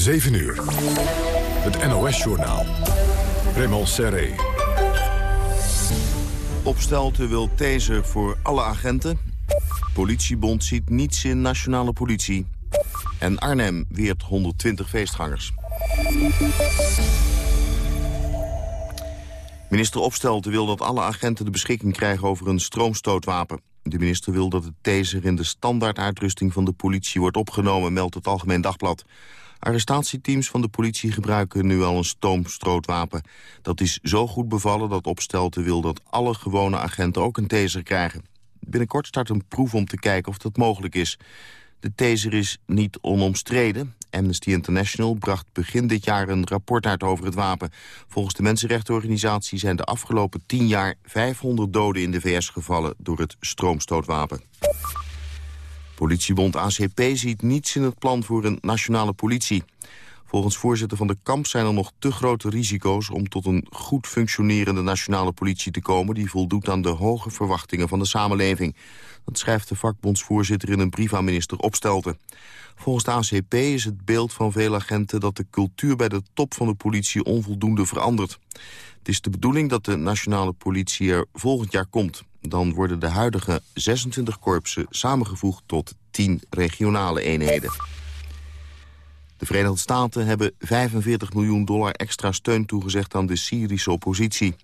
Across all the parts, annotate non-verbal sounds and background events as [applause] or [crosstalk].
7 uur. Het NOS-journaal. Raymond Serré. Opstelte wil taser voor alle agenten. Politiebond ziet niets in nationale politie. En Arnhem weert 120 feestgangers. Minister Opstelten wil dat alle agenten de beschikking krijgen over een stroomstootwapen. De minister wil dat het taser in de standaarduitrusting van de politie wordt opgenomen, meldt het Algemeen Dagblad. Arrestatieteams van de politie gebruiken nu al een stoomstrootwapen. Dat is zo goed bevallen dat Opstelten wil dat alle gewone agenten ook een taser krijgen. Binnenkort start een proef om te kijken of dat mogelijk is. De taser is niet onomstreden. Amnesty International bracht begin dit jaar een rapport uit over het wapen. Volgens de mensenrechtenorganisatie zijn de afgelopen tien jaar 500 doden in de VS gevallen door het stroomstootwapen. Politiebond ACP ziet niets in het plan voor een nationale politie. Volgens voorzitter van de kamp zijn er nog te grote risico's... om tot een goed functionerende nationale politie te komen... die voldoet aan de hoge verwachtingen van de samenleving. Dat schrijft de vakbondsvoorzitter in een brief aan minister Opstelten. Volgens de ACP is het beeld van veel agenten... dat de cultuur bij de top van de politie onvoldoende verandert. Het is de bedoeling dat de nationale politie er volgend jaar komt. Dan worden de huidige 26 korpsen samengevoegd tot 10 regionale eenheden. De Verenigde Staten hebben 45 miljoen dollar extra steun toegezegd aan de Syrische oppositie.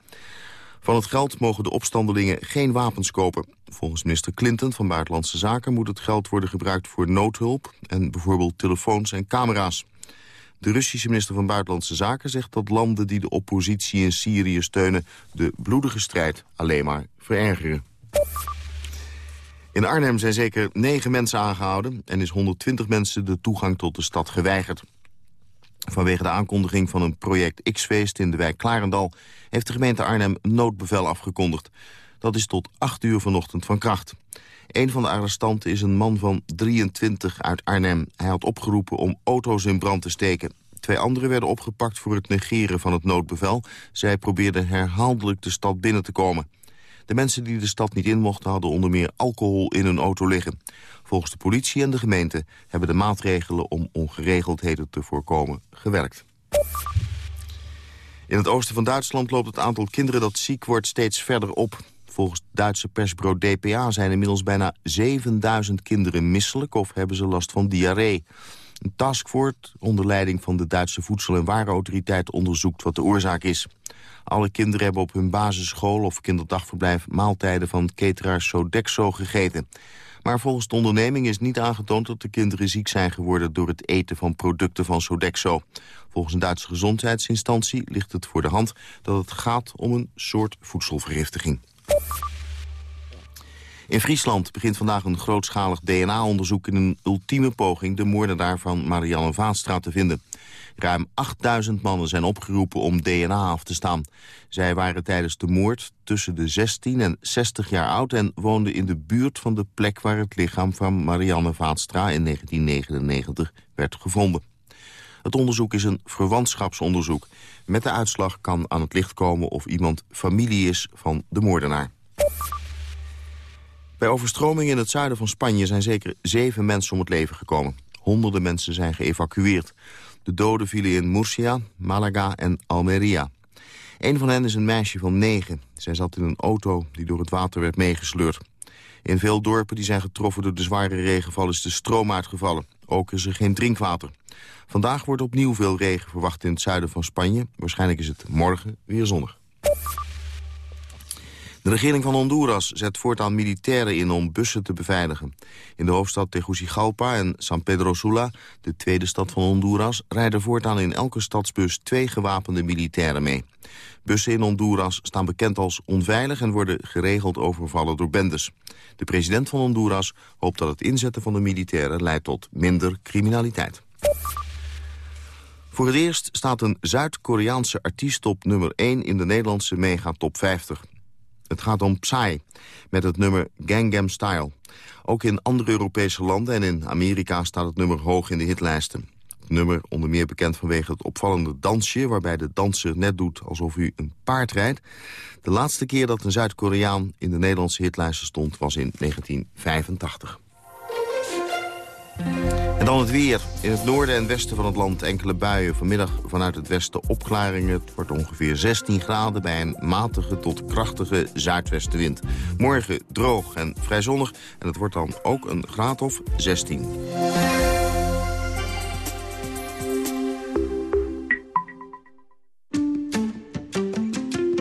Van het geld mogen de opstandelingen geen wapens kopen. Volgens minister Clinton van Buitenlandse Zaken moet het geld worden gebruikt voor noodhulp en bijvoorbeeld telefoons en camera's. De Russische minister van Buitenlandse Zaken zegt dat landen die de oppositie in Syrië steunen de bloedige strijd alleen maar verergeren. In Arnhem zijn zeker negen mensen aangehouden... en is 120 mensen de toegang tot de stad geweigerd. Vanwege de aankondiging van een project X-feest in de wijk Klarendal... heeft de gemeente Arnhem noodbevel afgekondigd. Dat is tot 8 uur vanochtend van kracht. Een van de arrestanten is een man van 23 uit Arnhem. Hij had opgeroepen om auto's in brand te steken. Twee anderen werden opgepakt voor het negeren van het noodbevel. Zij probeerden herhaaldelijk de stad binnen te komen. De mensen die de stad niet in mochten hadden onder meer alcohol in hun auto liggen. Volgens de politie en de gemeente hebben de maatregelen om ongeregeldheden te voorkomen gewerkt. In het oosten van Duitsland loopt het aantal kinderen dat ziek wordt steeds verder op. Volgens het Duitse persbureau DPA zijn inmiddels bijna 7000 kinderen misselijk of hebben ze last van diarree. Een taskforce onder leiding van de Duitse Voedsel- en Warenautoriteit onderzoekt wat de oorzaak is. Alle kinderen hebben op hun basisschool of kinderdagverblijf maaltijden van cateraar Sodexo gegeten. Maar volgens de onderneming is niet aangetoond dat de kinderen ziek zijn geworden door het eten van producten van Sodexo. Volgens een Duitse gezondheidsinstantie ligt het voor de hand dat het gaat om een soort voedselvergiftiging. In Friesland begint vandaag een grootschalig DNA-onderzoek... in een ultieme poging de moordenaar van Marianne Vaanstra te vinden. Ruim 8000 mannen zijn opgeroepen om DNA af te staan. Zij waren tijdens de moord tussen de 16 en 60 jaar oud... en woonden in de buurt van de plek waar het lichaam van Marianne Vaanstra... in 1999 werd gevonden. Het onderzoek is een verwantschapsonderzoek. Met de uitslag kan aan het licht komen of iemand familie is van de moordenaar. Bij overstromingen in het zuiden van Spanje zijn zeker zeven mensen om het leven gekomen. Honderden mensen zijn geëvacueerd. De doden vielen in Murcia, Malaga en Almeria. Een van hen is een meisje van negen. Zij zat in een auto die door het water werd meegesleurd. In veel dorpen die zijn getroffen door de zware regenval is de stroom uitgevallen. Ook is er geen drinkwater. Vandaag wordt opnieuw veel regen verwacht in het zuiden van Spanje. Waarschijnlijk is het morgen weer zonnig. De regering van Honduras zet voortaan militairen in om bussen te beveiligen. In de hoofdstad Tegucigalpa en San Pedro Sula, de tweede stad van Honduras... rijden voortaan in elke stadsbus twee gewapende militairen mee. Bussen in Honduras staan bekend als onveilig... en worden geregeld overvallen door bendes. De president van Honduras hoopt dat het inzetten van de militairen... leidt tot minder criminaliteit. Voor het eerst staat een Zuid-Koreaanse artiest op nummer 1 in de Nederlandse Mega Top 50. Het gaat om Psy, met het nummer Gangnam Style. Ook in andere Europese landen en in Amerika staat het nummer hoog in de hitlijsten. Nummer onder meer bekend vanwege het opvallende dansje... waarbij de danser net doet alsof u een paard rijdt. De laatste keer dat een Zuid-Koreaan in de Nederlandse hitlijsten stond... was in 1985. En dan het weer. In het noorden en westen van het land enkele buien. Vanmiddag vanuit het westen opklaringen. Het wordt ongeveer 16 graden bij een matige tot krachtige zuidwestenwind. Morgen droog en vrij zonnig. En het wordt dan ook een graad of 16.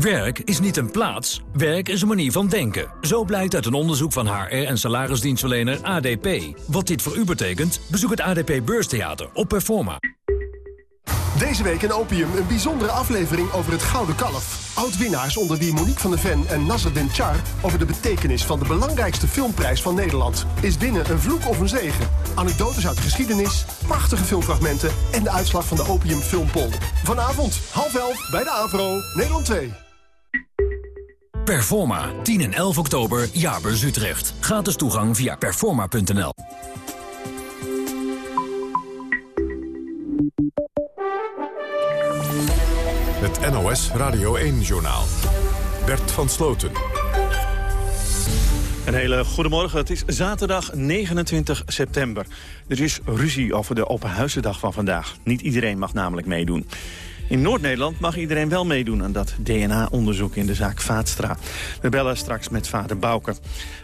Werk is niet een plaats, werk is een manier van denken. Zo blijkt uit een onderzoek van HR en salarisdienstverlener ADP. Wat dit voor u betekent, bezoek het ADP Beurstheater op Performa. Deze week in Opium een bijzondere aflevering over het Gouden Kalf. Oud-winnaars onder wie Monique van der Ven en Nasreddin Char... over de betekenis van de belangrijkste filmprijs van Nederland. Is binnen een vloek of een zegen? Anekdotes uit de geschiedenis, prachtige filmfragmenten... en de uitslag van de Opium Filmpol. Vanavond, half elf, bij de AVRO, Nederland 2. Performa, 10 en 11 oktober, Jaarbeurs Utrecht. Gratis toegang via performa.nl. Het NOS Radio 1-journaal. Bert van Sloten. Een hele goedemorgen. Het is zaterdag 29 september. Er is ruzie over de Openhuizendag van vandaag. Niet iedereen mag namelijk meedoen. In Noord-Nederland mag iedereen wel meedoen aan dat DNA-onderzoek in de zaak Vaatstra. We bellen straks met vader Bouke.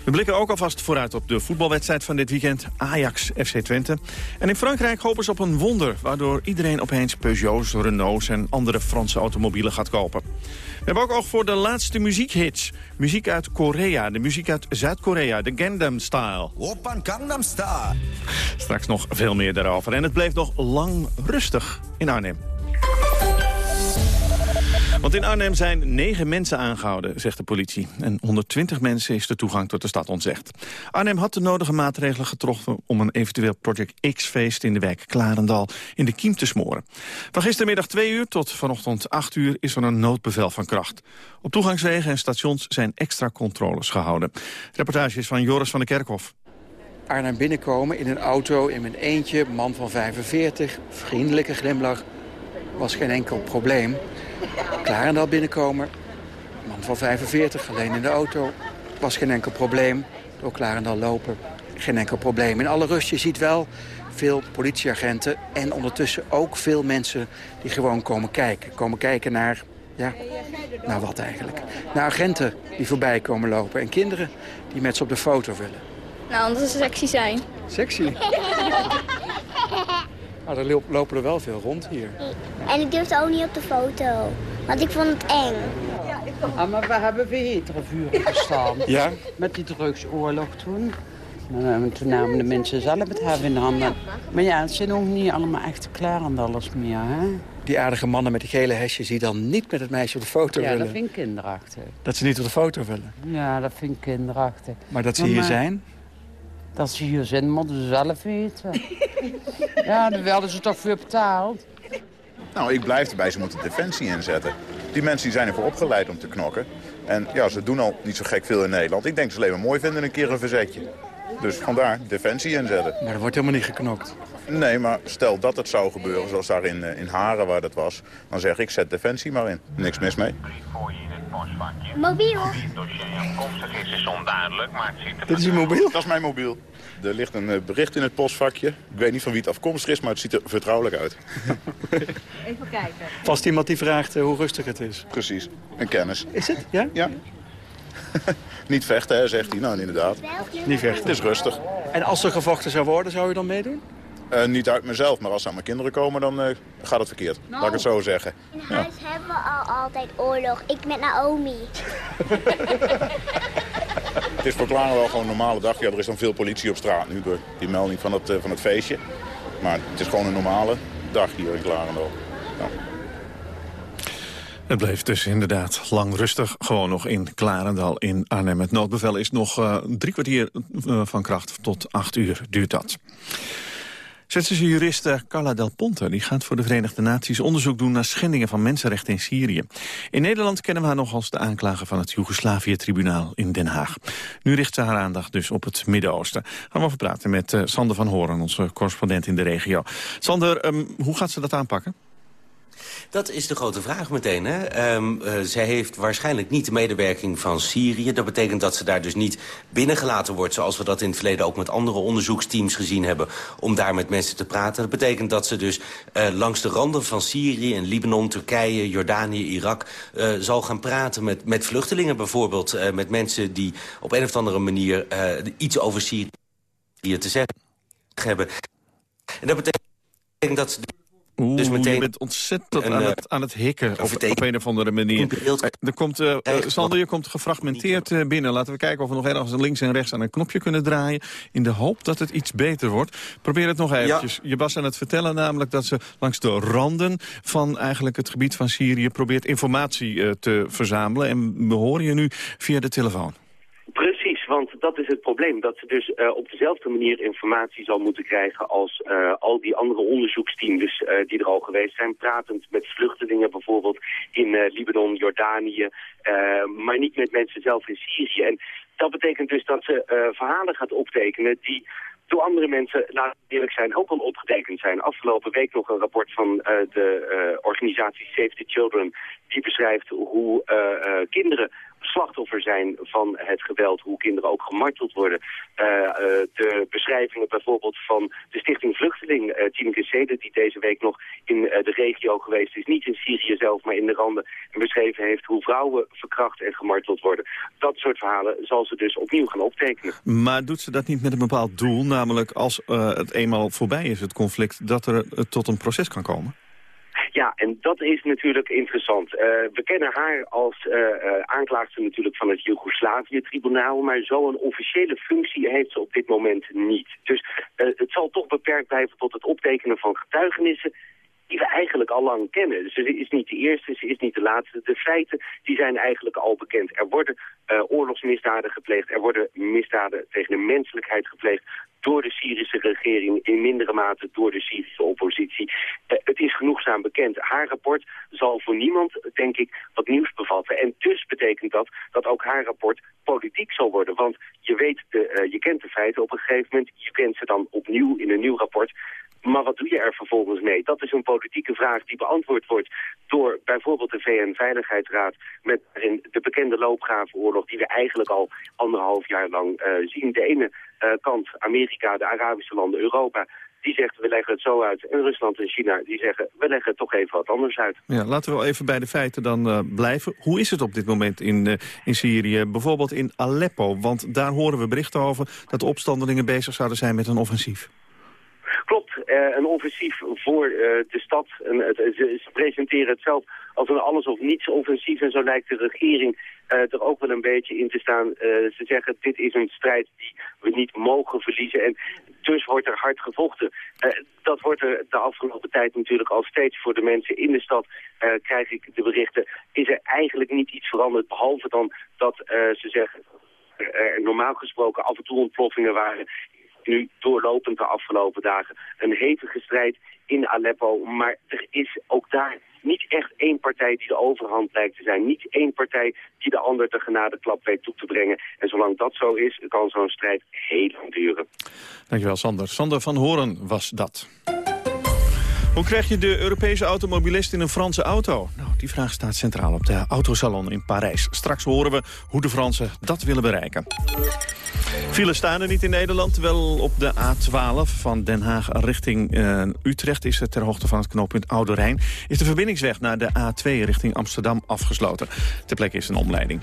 We blikken ook alvast vooruit op de voetbalwedstrijd van dit weekend. Ajax-FC Twente. En in Frankrijk hopen ze op een wonder... waardoor iedereen opeens Peugeots, Renaults en andere Franse automobielen gaat kopen. We hebben ook oog voor de laatste muziekhits. Muziek uit Korea, de muziek uit Zuid-Korea, de Gangnam Style. Open Gangnam Style. Straks nog veel meer daarover. En het bleef nog lang rustig in Arnhem. Want in Arnhem zijn negen mensen aangehouden, zegt de politie. En 120 mensen is de toegang tot de stad ontzegd. Arnhem had de nodige maatregelen getroffen... om een eventueel Project X-feest in de wijk Klarendal in de kiem te smoren. Van gistermiddag 2 uur tot vanochtend 8 uur is er een noodbevel van kracht. Op toegangswegen en stations zijn extra controles gehouden. Reportage is van Joris van der Kerkhof. Arnhem binnenkomen in een auto in mijn eentje, man van 45, vriendelijke glimlach, was geen enkel probleem. Klarendal binnenkomen, man van 45, alleen in de auto, was geen enkel probleem. Door Klarendal lopen, geen enkel probleem. In alle rust, je ziet wel veel politieagenten en ondertussen ook veel mensen die gewoon komen kijken. Komen kijken naar, ja, naar wat eigenlijk? Naar agenten die voorbij komen lopen en kinderen die met ze op de foto willen. Nou, omdat ze sexy zijn. Sexy. [laughs] Maar er lopen er wel veel rond hier. En ik durfde ook niet op de foto, want ik vond het eng. Ah, maar we hebben weer vuren gestaan. Ja? Met die drugsoorlog toen. En toen namen de mensen zelf het hebben in handen. Maar ja, het zijn ook niet allemaal echt klaar en alles meer, hè? Die aardige mannen met die gele hesjes die dan niet met het meisje op de foto Ja, willen. dat vind ik kinderachtig. Dat ze niet op de foto willen. Ja, dat vind ik kinderachtig. Maar dat ze Maar hier maar- zijn? Dat ze hier zijn, moeten ze zelf weten. [laughs] ja, daar werden ze toch voor betaald. Nou, ik blijf erbij, ze moeten defensie inzetten. Die mensen die zijn ervoor opgeleid om te knokken. En ja, ze doen al niet zo gek veel in Nederland. Ik denk dat ze alleen maar mooi vinden een keer een verzetje. Dus vandaar defensie inzetten. Maar er wordt helemaal niet geknokt. Nee, maar stel dat het zou gebeuren, zoals daar in, eh, in Haren waar dat was... dan zeg ik, zet defensie maar in. Niks mis mee. Mobiel. is is onduidelijk, maar het ziet er... Dit is uw mobiel? Dat is mijn mobiel. Er ligt een eh, bericht in het postvakje. Ik weet niet van wie het afkomstig is, maar het ziet er vertrouwelijk uit. [laughs] Even kijken. Vast iemand die vraagt eh, hoe rustig het is. Precies. Een kennis. Is het? Ja? Ja. [laughs] niet vechten, hè, zegt hij. Nou, inderdaad. Niet vechten. Het is rustig. En als er gevochten zou worden, zou u dan meedoen? Eh, niet uit mezelf, maar als ze aan mijn kinderen komen, dan eh, gaat het verkeerd. Laat ik het zo zeggen. In huis hebben we al altijd oorlog. Ik met Naomi. [laughs] Het is voor Klaren wel gewoon een normale dag. Ja, er is dan veel politie op straat nu door die melding van het, eh, van het feestje. Maar het is gewoon een normale dag hier in Klarendal. Ja. Het bleef dus inderdaad lang rustig. Gewoon nog in Klarendal in Arnhem. Het noodbevel is nog eh, drie kwartier van kracht. Tot acht uur duurt dat. Zwitserse juriste Carla Del Ponte die gaat voor de Verenigde Naties onderzoek doen naar schendingen van mensenrechten in Syrië. In Nederland kennen we haar nog als de aanklager van het Joegoslavië-tribunaal in Den Haag. Nu richt ze haar aandacht dus op het Midden-Oosten. Gaan we over praten met uh, Sander van Horen, onze correspondent in de regio. Sander, um, hoe gaat ze dat aanpakken? Dat is de grote vraag meteen. Hè? Um, uh, zij heeft waarschijnlijk niet de medewerking van Syrië. Dat betekent dat ze daar dus niet binnengelaten wordt... zoals we dat in het verleden ook met andere onderzoeksteams gezien hebben... om daar met mensen te praten. Dat betekent dat ze dus uh, langs de randen van Syrië... en Libanon, Turkije, Jordanië, Irak... Uh, zal gaan praten met, met vluchtelingen bijvoorbeeld. met mensen die op een of andere manier iets over Syrië te zeggen hebben. En dat betekent dat ze Oeh, dus meteen je bent ontzettend aan, het, aan het hikken op, op, een of andere manier. Er komt, uh, Sander, je komt gefragmenteerd uh, binnen. Laten we kijken of we nog ergens links en rechts aan een knopje kunnen draaien... in de hoop dat het iets beter wordt. Probeer het nog eventjes. Ja. Je was aan het vertellen namelijk dat ze langs de randen... van eigenlijk het gebied van Syrië probeert informatie uh, te verzamelen. En we horen je nu via de telefoon. Want dat is het probleem, dat ze dus uh, op dezelfde manier informatie zal moeten krijgen als uh, al die andere onderzoeksteams dus, die er al geweest zijn. Pratend met vluchtelingen bijvoorbeeld in Libanon, Jordanië, maar niet met mensen zelf in Syrië. En dat betekent dus dat ze verhalen gaat optekenen die door andere mensen, laat eerlijk zijn, ook al opgetekend zijn. Afgelopen week nog een rapport van de organisatie Save the Children... die beschrijft hoe kinderen slachtoffer zijn van het geweld, hoe kinderen ook gemarteld worden. Uh, uh, de beschrijvingen bijvoorbeeld van de Stichting Vluchteling, uh, Tineke Sede, die deze week nog in de regio geweest is, niet in Syrië zelf, maar in de randen, en beschreven heeft hoe vrouwen verkracht en gemarteld worden. Dat soort verhalen zal ze dus opnieuw gaan optekenen. Maar doet ze dat niet met een bepaald doel, namelijk als het eenmaal voorbij is, het conflict, dat er tot een proces kan komen? Ja, en dat is natuurlijk interessant. Uh, we kennen haar als uh, aanklaagster natuurlijk van het Joegoslavië-tribunaal, maar zo'n officiële functie heeft ze op dit moment niet. Dus het zal toch beperkt blijven tot het optekenen van getuigenissen die we eigenlijk al lang kennen. Dus ze is niet de eerste, ze is niet de laatste. De feiten die zijn eigenlijk al bekend. Er worden uh, oorlogsmisdaden gepleegd, er worden misdaden tegen de menselijkheid gepleegd door de Syrische regering, in mindere mate door de Syrische oppositie. Uh, het is genoegzaam bekend. Haar rapport zal voor niemand, denk ik, wat nieuws bevatten. En dus betekent dat dat ook haar rapport politiek zal worden. Want je weet, de, uh, je kent de feiten op een gegeven moment, je kent ze dan opnieuw in een nieuw rapport. Maar wat doe je er vervolgens mee? Dat is een politieke vraag die beantwoord wordt door bijvoorbeeld de VN-veiligheidsraad... met de bekende loopgravenoorlog die we eigenlijk al anderhalf jaar lang uh, zien. De ene uh, kant Amerika, de Arabische landen, Europa die zegt we leggen het zo uit. En Rusland en China die zeggen we leggen het toch even wat anders uit. Ja, laten we wel even bij de feiten dan uh, blijven. Hoe is het op dit moment in, in Syrië? Bijvoorbeeld in Aleppo, want daar horen we berichten over... dat de opstandelingen bezig zouden zijn met een offensief. Uh, een offensief voor uh, de stad. En, uh, ze, presenteren het zelf als een alles of niets offensief. En zo lijkt de regering er ook wel een beetje in te staan. ze zeggen, dit is een strijd die we niet mogen verliezen. En dus wordt er hard gevochten. dat wordt er de afgelopen tijd natuurlijk al steeds voor de mensen in de stad. krijg ik de berichten. Is er eigenlijk niet iets veranderd, behalve dan dat ze zeggen normaal gesproken af en toe ontploffingen waren nu doorlopend de afgelopen dagen een hevige strijd in Aleppo. Maar er is ook daar niet echt één partij die de overhand lijkt te zijn. Niet één partij die de ander de genadeklap weet toe te brengen. En zolang dat zo is, kan zo'n strijd heel lang duren. Dankjewel, Sander. Sander van Horen was dat. Hoe krijg je de Europese automobilist in een Franse auto? Nou, die vraag staat centraal op de autosalon in Parijs. Straks horen we hoe de Fransen dat willen bereiken. Files staan er niet in Nederland, terwijl op de A12 van Den Haag richting uh, Utrecht... is het ter hoogte van het knooppunt Oude Rijn... is de verbindingsweg naar de A2 richting Amsterdam afgesloten. Ter plekke is een omleiding.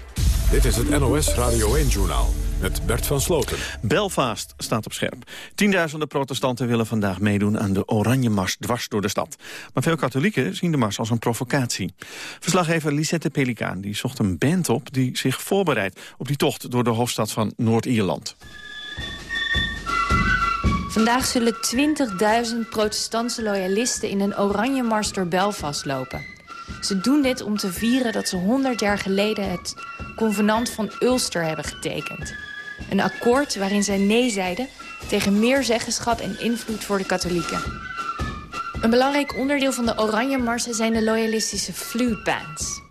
Dit is het NOS Radio 1-journaal met Bert van Sloten. Belfast staat op scherp. Tienduizenden protestanten willen vandaag meedoen aan de Oranje Mars dwars door de stad. Maar veel katholieken zien de mars als een provocatie. Verslaggever Lisette Pelikaan die zocht een band op die zich voorbereidt op die tocht door de hoofdstad van Noord-Ierland. Vandaag zullen 20.000 protestantse loyalisten in een oranje mars door Belfast lopen. Ze doen dit om te vieren dat ze 100 jaar geleden het convenant van Ulster hebben getekend. Een akkoord waarin zij nee zeiden tegen meer zeggenschap en invloed voor de katholieken. Een belangrijk onderdeel van de Oranje Marsen zijn de loyalistische flute bands.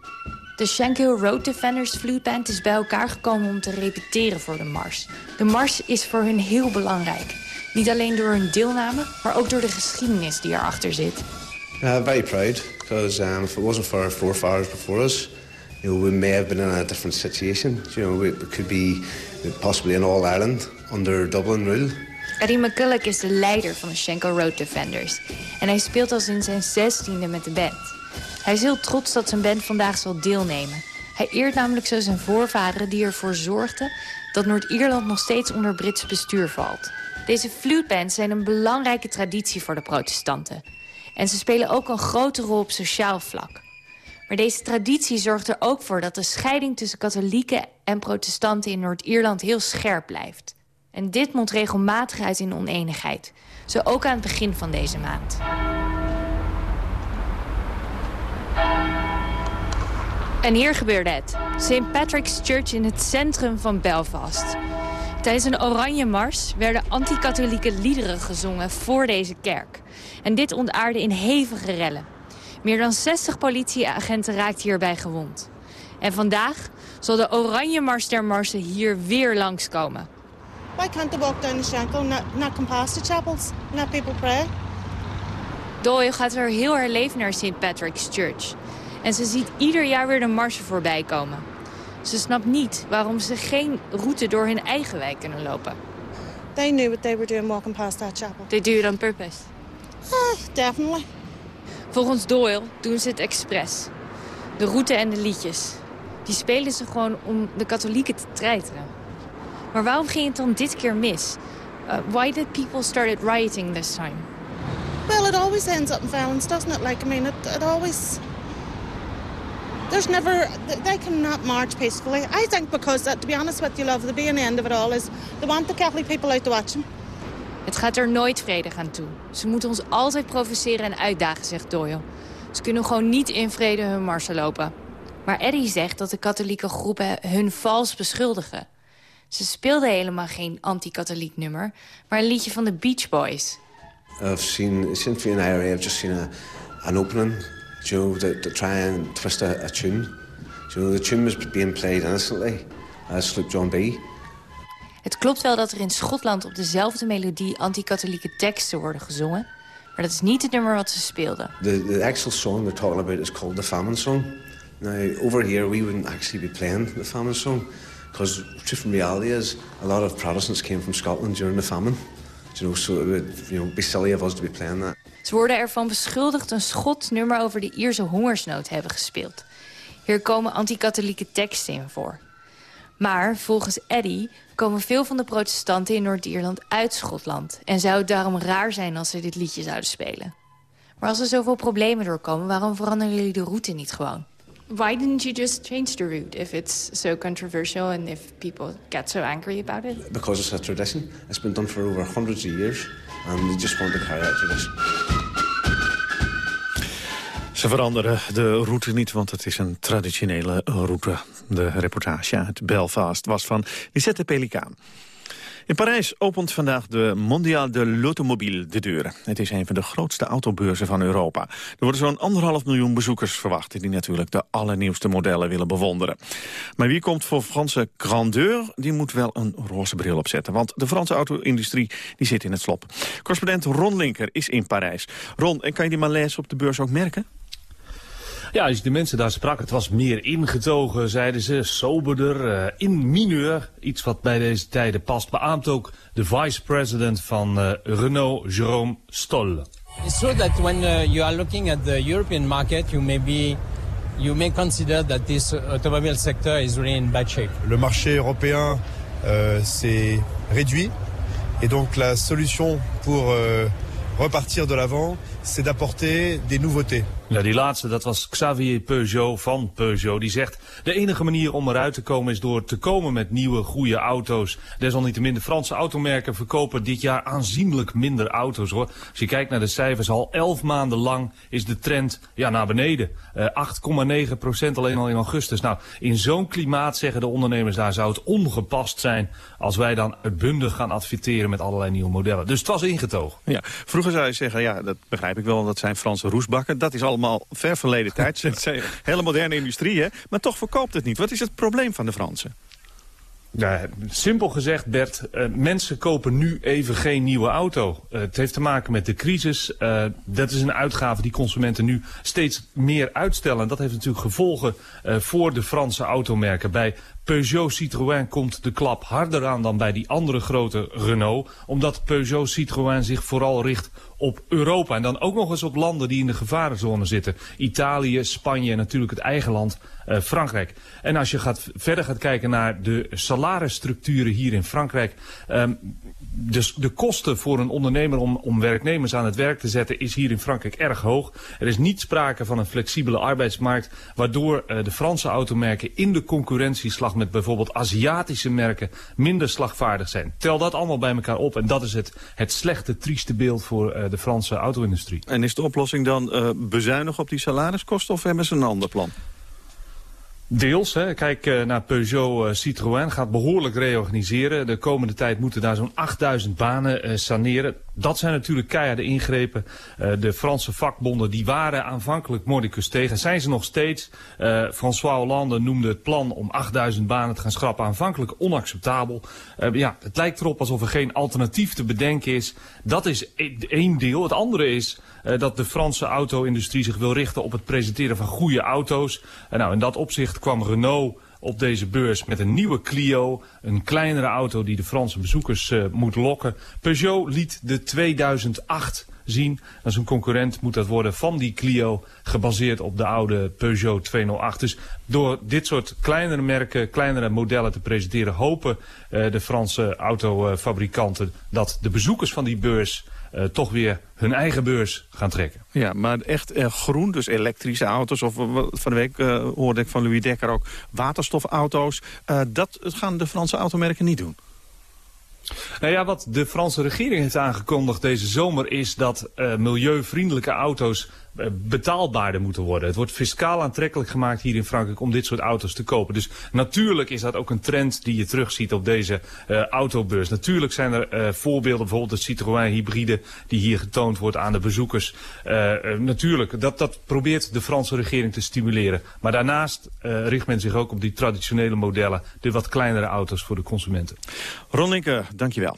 De Shankill Road Defenders Flute Band is bij elkaar gekomen om te repeteren voor de mars. De mars is voor hun heel belangrijk. Niet alleen door hun deelname, maar ook door de geschiedenis die erachter zit. Uh, very proud, because um, if it wasn't for our forefathers before us, you know, we may have been in a different situation. You know, we, could be possibly in all Ireland under Dublin rule. Eddie McCulloch is de leider van de Shankill Road Defenders. En hij speelt al sinds zijn zestiende met de band. Hij is heel trots dat zijn band vandaag zal deelnemen. Hij eert namelijk zo zijn voorvaderen die ervoor zorgden... dat Noord-Ierland nog steeds onder Brits bestuur valt. Deze flutebands zijn een belangrijke traditie voor de protestanten. En ze spelen ook een grote rol op sociaal vlak. Maar deze traditie zorgt er ook voor dat de scheiding tussen katholieken en protestanten in Noord-Ierland heel scherp blijft. En dit mondt regelmatig uit in oneenigheid. Zo ook aan het begin van deze maand. En hier gebeurde het. St. Patrick's Church in het centrum van Belfast. Tijdens een oranje mars werden anti-katholieke liederen gezongen voor deze kerk. En dit ontaarde in hevige rellen. Meer dan 60 politieagenten raakten hierbij gewond. En vandaag zal de oranje mars der marsen hier weer langskomen. Why can't they walk down the shankel, not, not come past the chapels, not people pray? Doyle gaat er heel herleefd naar St. Patrick's Church. En ze ziet ieder jaar weer de marsen voorbij komen. Ze snapt niet waarom ze geen route door hun eigen wijk kunnen lopen. They knew what they were doing walking past that chapel. They do it on purpose? Uh, definitely. Volgens Doyle doen ze het expres. De route en de liedjes. Die spelen ze gewoon om de katholieken te treiteren. Maar waarom ging het dan dit keer mis? Uh, why did people started rioting this time? Well, it always ends up in violence, doesn't it? Like, I mean, it, it always... There's never... They cannot march peacefully. I think because, uh, to be honest with you, love, the being end of it all is... They want the Catholic people out to watch them. Het gaat er nooit vredig aan toe. Ze moeten ons altijd provoceren en uitdagen, zegt Doyle. Ze kunnen gewoon niet in vrede hun marsen lopen. Maar Eddie zegt dat de katholieke groepen hun vals beschuldigen. Ze speelden helemaal geen anti-katholiek nummer, maar een liedje van de Beach Boys. I've seen since being IRA, I've just seen an opening, you know, to, to try and twist a, tune. You know, the tune was being played innocently as John B. Het klopt wel dat er in Schotland op dezelfde melodie anti-katholieke teksten worden gezongen. Maar dat is niet het nummer wat ze speelden. The, the actual song they're talking about is called the Famine Song. Now, over here we wouldn't actually be playing the Famine Song. Because the truth and reality is, a lot of Protestants came from Scotland during the famine. You know, so it would you know, be silly of us to be playing that. Ze worden ervan beschuldigd een Schots nummer over de Ierse hongersnood hebben gespeeld. Hier komen anti-katholieke teksten in voor. Maar volgens Eddie komen veel van de protestanten in Noord-Ierland uit Schotland... en zou het daarom raar zijn als ze dit liedje zouden spelen. Maar als er zoveel problemen doorkomen, waarom veranderen jullie de route niet gewoon? Why didn't you just change the route if it's so controversial and if people get so angry about it? Because it's a tradition. It's been done for over hundreds of years. And we just want to carry out tradition. Ze veranderen de route niet, want het is een traditionele route. De reportage uit Belfast was van Lisette Pelikaan. In Parijs opent vandaag de Mondial de l'Automobile de deuren. Het is een van de grootste autobeurzen van Europa. Er worden zo'n anderhalf miljoen bezoekers verwacht... die natuurlijk de allernieuwste modellen willen bewonderen. Maar wie komt voor Franse grandeur, die moet wel een roze bril opzetten. Want de Franse auto-industrie die zit in het slop. Correspondent Ron Linker is in Parijs. Ron, en kan je die malaise op de beurs ook merken? Ja, als je de mensen daar sprak, het was meer ingetogen, zeiden ze, soberder, uh, in mineur. Iets wat bij deze tijden past, beaamt ook de vice-president van uh, Renault, Jérôme Stoll. It's true that when uh, you are looking at the European market, you may be you may consider that this automobile sector is really in bad shape. Le marché européen euh, s'est réduit et donc la solution pour euh, repartir de l'avant, c'est d'apporter des nouveautés. Ja, die laatste, dat was Xavier Peugeot van Peugeot. Die zegt, de enige manier om eruit te komen is door te komen met nieuwe, goede auto's. Desalniettemin, de Franse automerken verkopen dit jaar aanzienlijk minder auto's hoor. Als je kijkt naar de cijfers, al elf maanden lang is de trend ja, naar beneden. Uh, 8,9 procent alleen al in augustus. Nou, in zo'n klimaat zeggen de ondernemers daar zou het ongepast zijn als wij dan uitbundig gaan adverteren met allerlei nieuwe modellen. Dus het was ingetogen. Ja, vroeger zou je zeggen, ja, dat begrijp ik wel, dat zijn Franse roesbakken. Dat is allemaal ver verleden tijd. [laughs] Hele moderne industrie, hè? Maar toch verkoopt het niet. Wat is het probleem van de Fransen? Ja, simpel gezegd, Bert, uh, mensen kopen nu even geen nieuwe auto. Uh, het heeft te maken met de crisis. Uh, dat is een uitgave die consumenten nu steeds meer uitstellen. En dat heeft natuurlijk gevolgen voor de Franse automerken. Bij Peugeot Citroën komt de klap harder aan dan bij die andere grote Renault. Omdat Peugeot Citroën zich vooral richt op Europa. En dan ook nog eens op landen die in de gevarenzone zitten. Italië, Spanje en natuurlijk het eigen land Frankrijk. En als je gaat, verder gaat kijken naar de salarisstructuren hier in Frankrijk... Um, dus de kosten voor een ondernemer om, om werknemers aan het werk te zetten is hier in Frankrijk erg hoog. Er is niet sprake van een flexibele arbeidsmarkt, waardoor uh, de Franse automerken in de concurrentieslag met bijvoorbeeld Aziatische merken minder slagvaardig zijn. Tel dat allemaal bij elkaar op en dat is het, het slechte, trieste beeld voor uh, de Franse auto-industrie. En is de oplossing dan uh, bezuinigen op die salariskosten of hebben ze een ander plan? Deels. Hè. Kijk uh, naar Peugeot uh, Citroën. Gaat behoorlijk reorganiseren. De komende tijd moeten daar zo'n 8000 banen uh, saneren. Dat zijn natuurlijk keiharde ingrepen. de Franse vakbonden die waren aanvankelijk mordicus tegen. Zijn ze nog steeds. François Hollande noemde het plan om 8000 banen te gaan schrappen aanvankelijk onacceptabel. ja, het lijkt erop alsof er geen alternatief te bedenken is. Dat is e-, één deel. Het andere is dat de Franse auto-industrie zich wil richten op het presenteren van goede auto's. nou, in dat opzicht kwam Renault op deze beurs met een nieuwe Clio. Een kleinere auto die de Franse bezoekers uh, moet lokken. Peugeot liet de 2008 zien. Is een concurrent moet dat worden van die Clio. Gebaseerd op de oude Peugeot 208. Dus door dit soort kleinere merken, kleinere modellen te presenteren... hopen uh, de Franse autofabrikanten dat de bezoekers van die beurs uh, toch weer hun eigen beurs gaan trekken. Ja, maar echt uh, groen, dus elektrische auto's... of uh, van de week hoorde ik van Louis Dekker ook waterstofauto's... dat gaan de Franse automerken niet doen. Nou ja, wat de Franse regering heeft aangekondigd deze zomer is dat uh, milieuvriendelijke auto's betaalbaarder moeten worden. Het wordt fiscaal aantrekkelijk gemaakt hier in Frankrijk om dit soort auto's te kopen. Dus natuurlijk is dat ook een trend die je terugziet op deze uh, autobeurs. Natuurlijk zijn er voorbeelden, bijvoorbeeld de Citroën hybride die hier getoond wordt aan de bezoekers. natuurlijk, dat, dat probeert de Franse regering te stimuleren. Maar daarnaast richt men zich ook op die traditionele modellen, de wat kleinere auto's voor de consumenten. Ron dankjewel.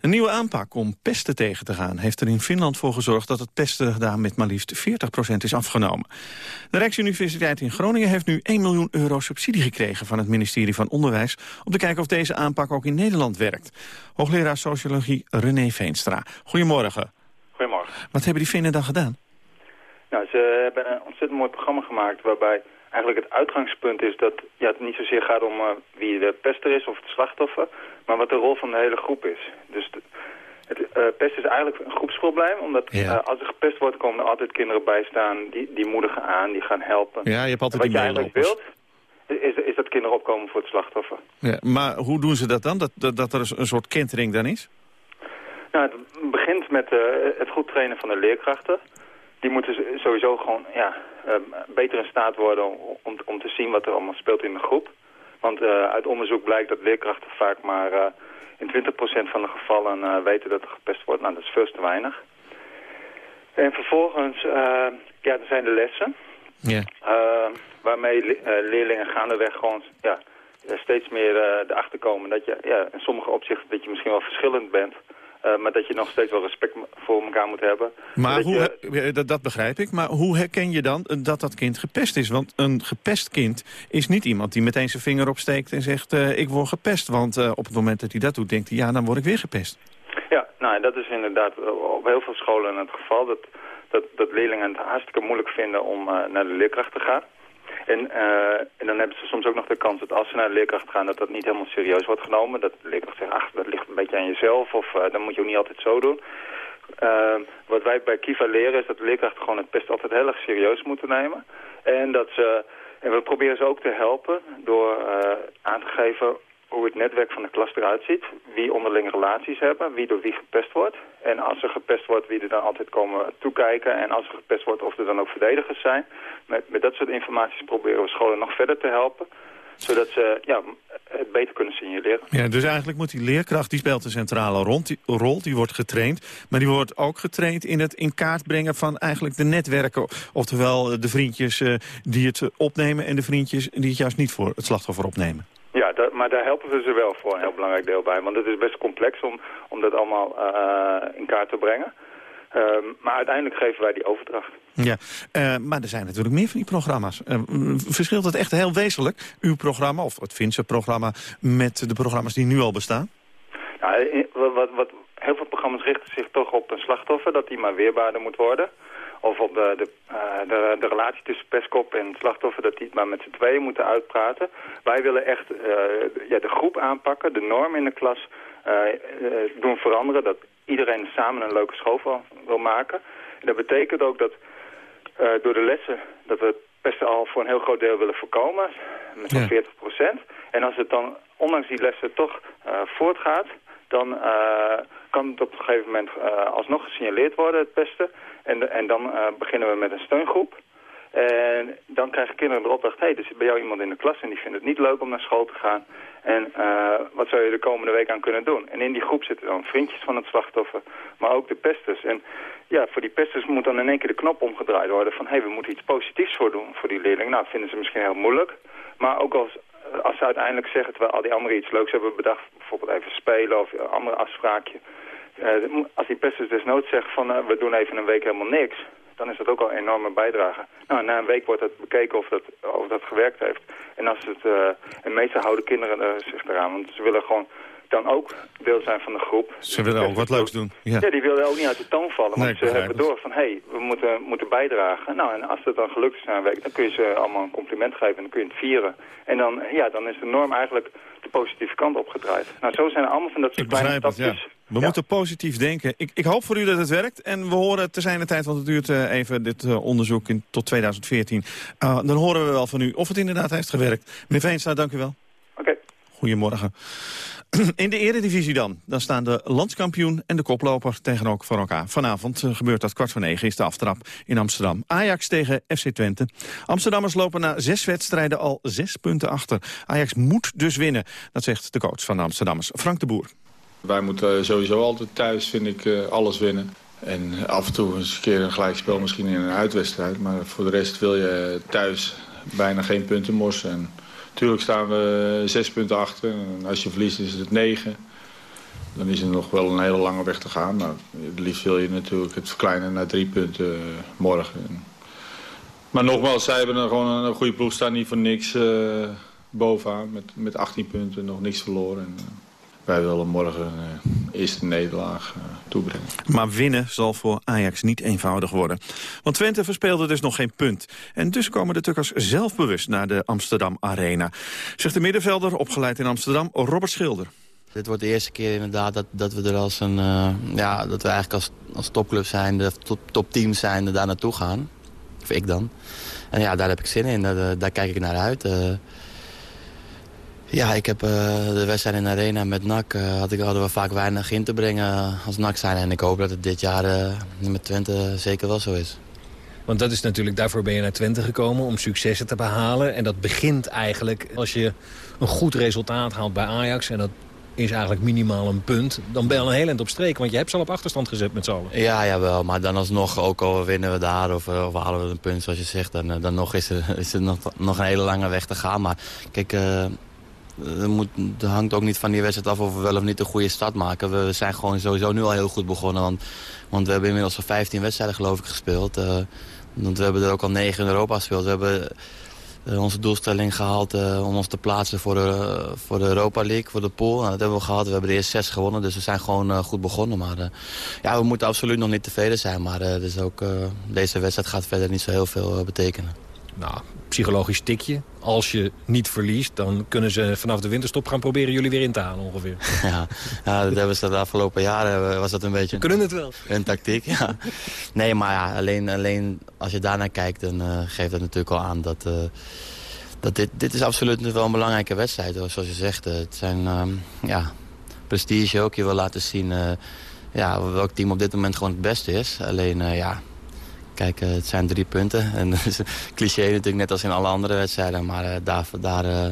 Een nieuwe aanpak om pesten tegen te gaan heeft er in Finland voor gezorgd dat het pesten daar met maar liefst 40% is afgenomen. De Rijksuniversiteit in Groningen heeft nu 1 miljoen euro subsidie gekregen van het ministerie van Onderwijs om te kijken of deze aanpak ook in Nederland werkt. Hoogleraar Sociologie René Veenstra. Goedemorgen. Goedemorgen. Wat hebben die Finnen dan gedaan? Nou, ze hebben een ontzettend mooi programma gemaakt waarbij eigenlijk het uitgangspunt is dat ja, het niet zozeer gaat om uh, wie de pester is of het slachtoffer, maar wat de rol van de hele groep is. Dus de, het uh, pest is eigenlijk een groepsprobleem, omdat ja. uh, als er gepest wordt komen er altijd kinderen bij staan, die, die moedigen aan, die gaan helpen. Ja, je hebt altijd en wat die je eigenlijk wilt, is, is dat kinderen opkomen voor het slachtoffer. Ja, maar hoe doen ze dat dan, dat, dat, dat er een soort kentering dan is? Nou, het begint met het goed trainen van de leerkrachten die moeten sowieso gewoon ja, beter in staat worden om, om te zien wat er allemaal speelt in de groep. Want uh, uit onderzoek blijkt dat leerkrachten vaak maar uh, in 20% van de gevallen weten dat er gepest wordt. Nou, dat is veel te weinig. En vervolgens ja, er zijn de lessen. Yeah. waarmee le leerlingen gaandeweg gewoon ja, steeds meer erachter komen dat je ja, in sommige opzichten dat je misschien wel verschillend bent. Uh, maar dat je nog steeds wel respect voor elkaar moet hebben. Maar dat, hoe, je... dat, dat, begrijp ik. Maar hoe herken je dan dat dat kind gepest is? Want een gepest kind is niet iemand die meteen zijn vinger opsteekt en zegt... Uh, ik word gepest. Want uh, op het moment dat hij dat doet, denkt hij... ja, dan word ik weer gepest. Ja, nou, dat is inderdaad op heel veel scholen het geval. Dat, dat, dat leerlingen het hartstikke moeilijk vinden om naar de leerkracht te gaan. En, uh, en dan hebben ze soms ook nog de kans dat als ze naar de leerkracht gaan... dat dat niet helemaal serieus wordt genomen. Dat de leerkracht zegt, ach, dat ligt een beetje aan jezelf. Of uh, dan moet je ook niet altijd zo doen. Ehm, wat wij bij Kiva leren is dat de leerkrachten gewoon het pest altijd heel erg serieus moeten nemen. En dat ze... En we proberen ze ook te helpen door uh, aan te geven hoe het netwerk van de klas eruit ziet. Wie onderling relaties hebben, wie door wie gepest wordt. En als er gepest wordt, wie er dan altijd komen toekijken. En als er gepest wordt, of er dan ook verdedigers zijn. Met, met dat soort informaties proberen we scholen nog verder te helpen zodat ze ja, het beter kunnen signaleren. Ja, dus eigenlijk moet die leerkracht, die speelt een centrale rol, die wordt getraind. Maar die wordt ook getraind in het in kaart brengen van eigenlijk de netwerken. Oftewel de vriendjes uh, die het opnemen en de vriendjes die het juist niet voor het slachtoffer opnemen. Ja, dat, maar daar helpen we ze wel voor een heel belangrijk deel bij. Want het is best complex om, om dat allemaal uh, in kaart te brengen. Um, maar uiteindelijk geven wij die overdracht. Ja, uh, maar er zijn natuurlijk meer van die programma's. Uh, verschilt het echt heel wezenlijk, uw programma of het Finse programma... met de programma's die nu al bestaan? Nou, wat, wat, heel veel programma's richten zich toch op een slachtoffer... dat die maar weerbaarder moet worden. Of op de, de, uh, de, de, relatie tussen pestkop en slachtoffer... dat die het maar met z'n tweeën moeten uitpraten. Wij willen echt ja, de groep aanpakken, de norm in de klas... doen veranderen, dat iedereen samen een leuke school wil maken. En dat betekent ook dat door de lessen dat we pesten al voor een heel groot deel willen voorkomen. Met zo'n 40 procent. En als het dan ondanks die lessen toch uh, voortgaat, dan uh, kan het op een gegeven moment alsnog gesignaleerd worden, het pesten. En, en dan beginnen we met een steungroep. En dan krijgen kinderen de opdracht, hé, hey, er zit bij jou iemand in de klas en die vindt het niet leuk om naar school te gaan. En wat zou je de komende week aan kunnen doen? En in die groep zitten dan vriendjes van het slachtoffer, maar ook de pesters. En ja, voor die pesters moet dan in één keer de knop omgedraaid worden van... hé, hey, we moeten iets positiefs voor doen voor die leerling. Nou, vinden ze misschien heel moeilijk. Maar ook als, als ze uiteindelijk zeggen, terwijl al die anderen iets leuks hebben bedacht... bijvoorbeeld even spelen of een andere afspraakje... Uh, als die pesters desnoods zeggen van uh, we doen even een week helemaal niks dan is dat ook al een enorme bijdrage. Nou, na een week wordt het bekeken of dat, of dat gewerkt heeft. En, als het, en meestal houden kinderen zich eraan, want ze willen gewoon dan ook deel zijn van de groep. Ze willen ook wat leuks doen. Ja. ja, die willen ook niet uit de toon vallen. Want ze hebben door van, hé, hey, we moeten, moeten bijdragen. Nou, en als het dan gelukt is na een week, dan kun je ze allemaal een compliment geven en dan kun je het vieren. En dan, ja, dan is de norm eigenlijk de positieve kant opgedraaid. Nou, zo zijn er allemaal van dat soort kleine stapjes. We moeten positief denken. Ik, ik, hoop voor u dat het werkt. En we horen te zijn de tijd, want het duurt uh, even dit uh, onderzoek in, tot 2014. Uh, dan horen we wel van u of het inderdaad heeft gewerkt. Meneer Veenstra, dank u wel. Goedemorgen. [clears throat] In de eredivisie dan. Dan staan de landskampioen en de koploper tegenover elkaar. Vanavond gebeurt dat kwart voor negen is de aftrap in Amsterdam. Ajax tegen FC Twente. Amsterdammers lopen na zes wedstrijden al zes punten achter. Ajax moet dus winnen. Dat zegt de coach van de Amsterdammers, Frank de Boer. Wij moeten sowieso altijd thuis, vind ik, alles winnen. En af en toe eens een keer een gelijkspel misschien in een uitwedstrijd. Maar voor de rest wil je thuis bijna geen punten morsen. Natuurlijk staan we zes punten achter. En als je verliest is het negen. Dan is er nog wel een hele lange weg te gaan. Maar het liefst wil je natuurlijk het verkleinen naar drie punten morgen. Maar nogmaals, zij hebben er gewoon een goede ploeg staan. Niet voor niks uh, bovenaan. Met, met 18 punten, nog niks verloren. En, uh, wij willen morgen uh, eerste nederlaag uh, toebrengen. Maar winnen zal voor Ajax niet eenvoudig worden. Want Twente verspeelde dus nog geen punt. En dus komen de Tukkers zelfbewust naar de Amsterdam Arena. Zegt de middenvelder, opgeleid in Amsterdam, Robert Schilder. Dit wordt de eerste keer inderdaad dat, dat we er als een, uh, ja, dat we eigenlijk als, als topclub zijn, de top, topteam zijn, daar naartoe gaan. Of ik dan. En ja, daar heb ik zin in, daar, daar kijk ik naar uit. Ja, ik heb uh, de wedstrijd in de Arena met NAC. Uh, had ik, hadden we vaak weinig in te brengen als NAC zijn. En ik hoop dat het dit jaar uh, met Twente zeker wel zo is. Want dat is natuurlijk, daarvoor ben je naar Twente gekomen om successen te behalen. En dat begint eigenlijk als je een goed resultaat haalt bij Ajax. En dat is eigenlijk minimaal een punt. Dan ben je al een heel eind op streek, want je hebt ze al op achterstand gezet met z'n allen. Ja, jawel, maar dan alsnog, ook al winnen we daar of, of halen we een punt zoals je zegt... dan, dan nog is er, is er nog, nog een hele lange weg te gaan. Maar kijk, moet, er hangt ook niet van die wedstrijd af of we wel of niet een goede start maken. We zijn gewoon sowieso nu al heel goed begonnen. Want, want we hebben inmiddels al 15 wedstrijden geloof ik gespeeld. Want we hebben er ook al 9 in Europa gespeeld. We hebben uh, onze doelstelling gehaald om ons te plaatsen voor de, voor de Europa League, voor de pool. Nou, dat hebben we gehad. We hebben de eerste zes gewonnen, dus we zijn gewoon goed begonnen. Maar ja, we moeten absoluut nog niet tevreden zijn. Maar dus ook, deze wedstrijd gaat verder niet zo heel veel betekenen. Nou, psychologisch tikje. Als je niet verliest, dan kunnen ze vanaf de winterstop gaan proberen jullie weer in te halen ongeveer. [laughs] Ja, ja dat hebben ze de afgelopen jaren was dat een beetje... Kunnen het wel. Een tactiek, ja. Nee, maar ja, alleen, alleen als je daarnaar kijkt, dan uh, geeft dat natuurlijk al aan dat... Uh, dat dit, dit is absoluut wel een belangrijke wedstrijd, zoals je zegt. het zijn, um, ja, prestige ook. Je wil laten zien uh, ja, welk team op dit moment gewoon het beste is. Alleen, ja, Kijk, het zijn drie punten. [laughs] En is een cliché natuurlijk net als in alle andere wedstrijden. Maar uh, daar, daar uh,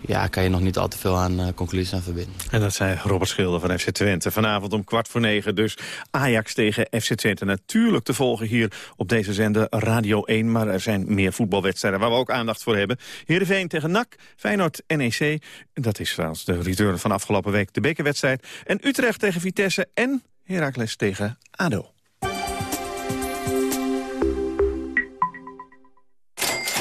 ja, kan je nog niet al te veel aan conclusies aan verbinden. En dat zei Robert Schilder van FC Twente. Vanavond om kwart voor negen dus Ajax tegen FC Twente. Natuurlijk te volgen hier op deze zender Radio 1. Maar er zijn meer voetbalwedstrijden waar we ook aandacht voor hebben. Heerenveen tegen NAC, Feyenoord NEC. Dat is trouwens de return van afgelopen week de bekerwedstrijd. En Utrecht tegen Vitesse en Heracles tegen ADO.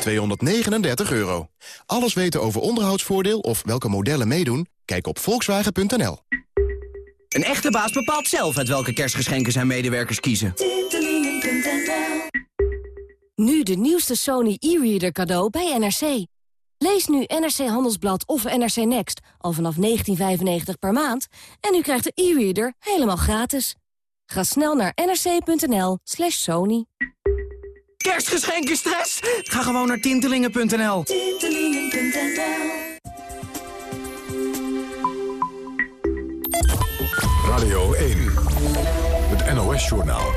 239 euro. Alles weten over onderhoudsvoordeel of welke modellen meedoen? Kijk op volkswagen.nl. Een echte baas bepaalt zelf uit welke kerstgeschenken zijn medewerkers kiezen. Nu de nieuwste Sony e-reader cadeau bij NRC. Lees nu NRC Handelsblad of NRC Next al vanaf 19,95 per maand... en u krijgt de e-reader helemaal gratis. Ga snel naar nrc.nl slash sony. Kerstgeschenken stress? Ga gewoon naar tintelingen.nl. Tintelingen.nl Radio 1, het NOS-journaal.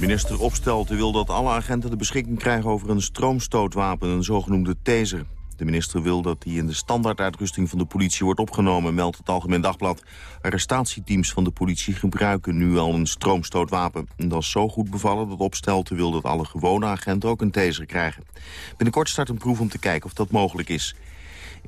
Minister Opstelten wil dat alle agenten de beschikking krijgen over een stroomstootwapen, een zogenoemde taser. De minister wil dat die in de standaarduitrusting van de politie wordt opgenomen, meldt het Algemeen Dagblad. Arrestatieteams van de politie gebruiken nu al een stroomstootwapen. En dat is zo goed bevallen dat Opstelten wil dat alle gewone agenten ook een taser krijgen. Binnenkort start een proef om te kijken of dat mogelijk is.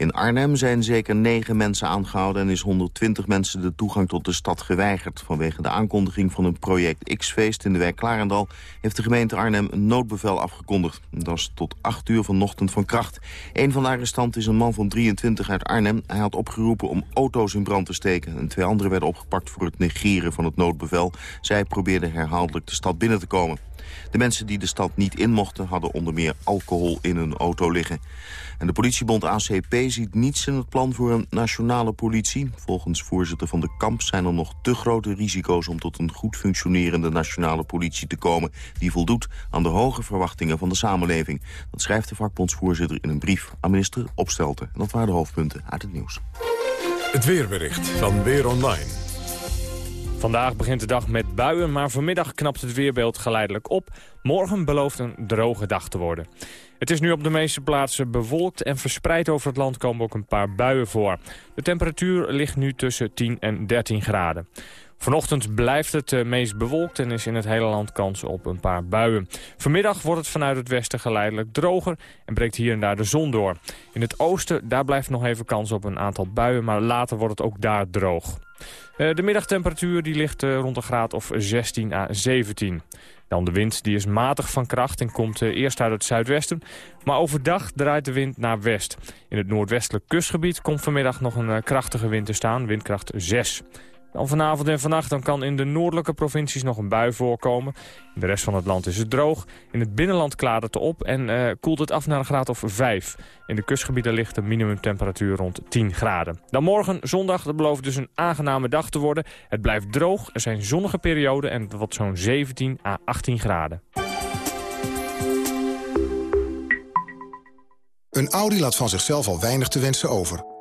In Arnhem zijn zeker negen mensen aangehouden... en is 120 mensen de toegang tot de stad geweigerd. Vanwege de aankondiging van een project X-feest in de wijk Klarendal... heeft de gemeente Arnhem een noodbevel afgekondigd. Dat is tot 8 uur vanochtend van kracht. Een van de arrestanten is een man van 23 uit Arnhem. Hij had opgeroepen om auto's in brand te steken. En twee anderen werden opgepakt voor het negeren van het noodbevel. Zij probeerden herhaaldelijk de stad binnen te komen. De mensen die de stad niet in mochten hadden onder meer alcohol in hun auto liggen. En de politiebond ACP ziet niets in het plan voor een nationale politie. Volgens voorzitter van de kamp zijn er nog te grote risico's... om tot een goed functionerende nationale politie te komen... die voldoet aan de hoge verwachtingen van de samenleving. Dat schrijft de vakbondsvoorzitter in een brief aan minister Opstelten. En dat waren de hoofdpunten uit het nieuws. Het weerbericht van Weer Online. Vandaag begint de dag met buien, maar vanmiddag knapt het weerbeeld geleidelijk op. Morgen belooft een droge dag te worden. Het is nu op de meeste plaatsen bewolkt en verspreid over het land komen ook een paar buien voor. De temperatuur ligt nu tussen 10 en 13 graden. Vanochtend blijft het uh, meest bewolkt en is in het hele land kans op een paar buien. Vanmiddag wordt het vanuit het westen geleidelijk droger en breekt hier en daar de zon door. In het oosten daar blijft nog even kans op een aantal buien, maar later wordt het ook daar droog. Uh, de middagtemperatuur die ligt uh, rond een graad of 16 à 17. Dan de wind die is matig van kracht en komt eerst uit het zuidwesten. Maar overdag draait de wind naar west. In het noordwestelijk kustgebied komt vanmiddag nog een krachtige wind te staan, windkracht 6. Dan vanavond en vannacht dan kan in de noordelijke provincies nog een bui voorkomen. In de rest van het land is het droog. In het binnenland klaart het op en uh, koelt het af naar een graad of 5. In de kustgebieden ligt de minimumtemperatuur rond 10 graden. Dan morgen, zondag, dat belooft dus een aangename dag te worden. Het blijft droog, er zijn zonnige perioden en wordt zo'n 17 à 18 graden. Een Audi laat van zichzelf al weinig te wensen over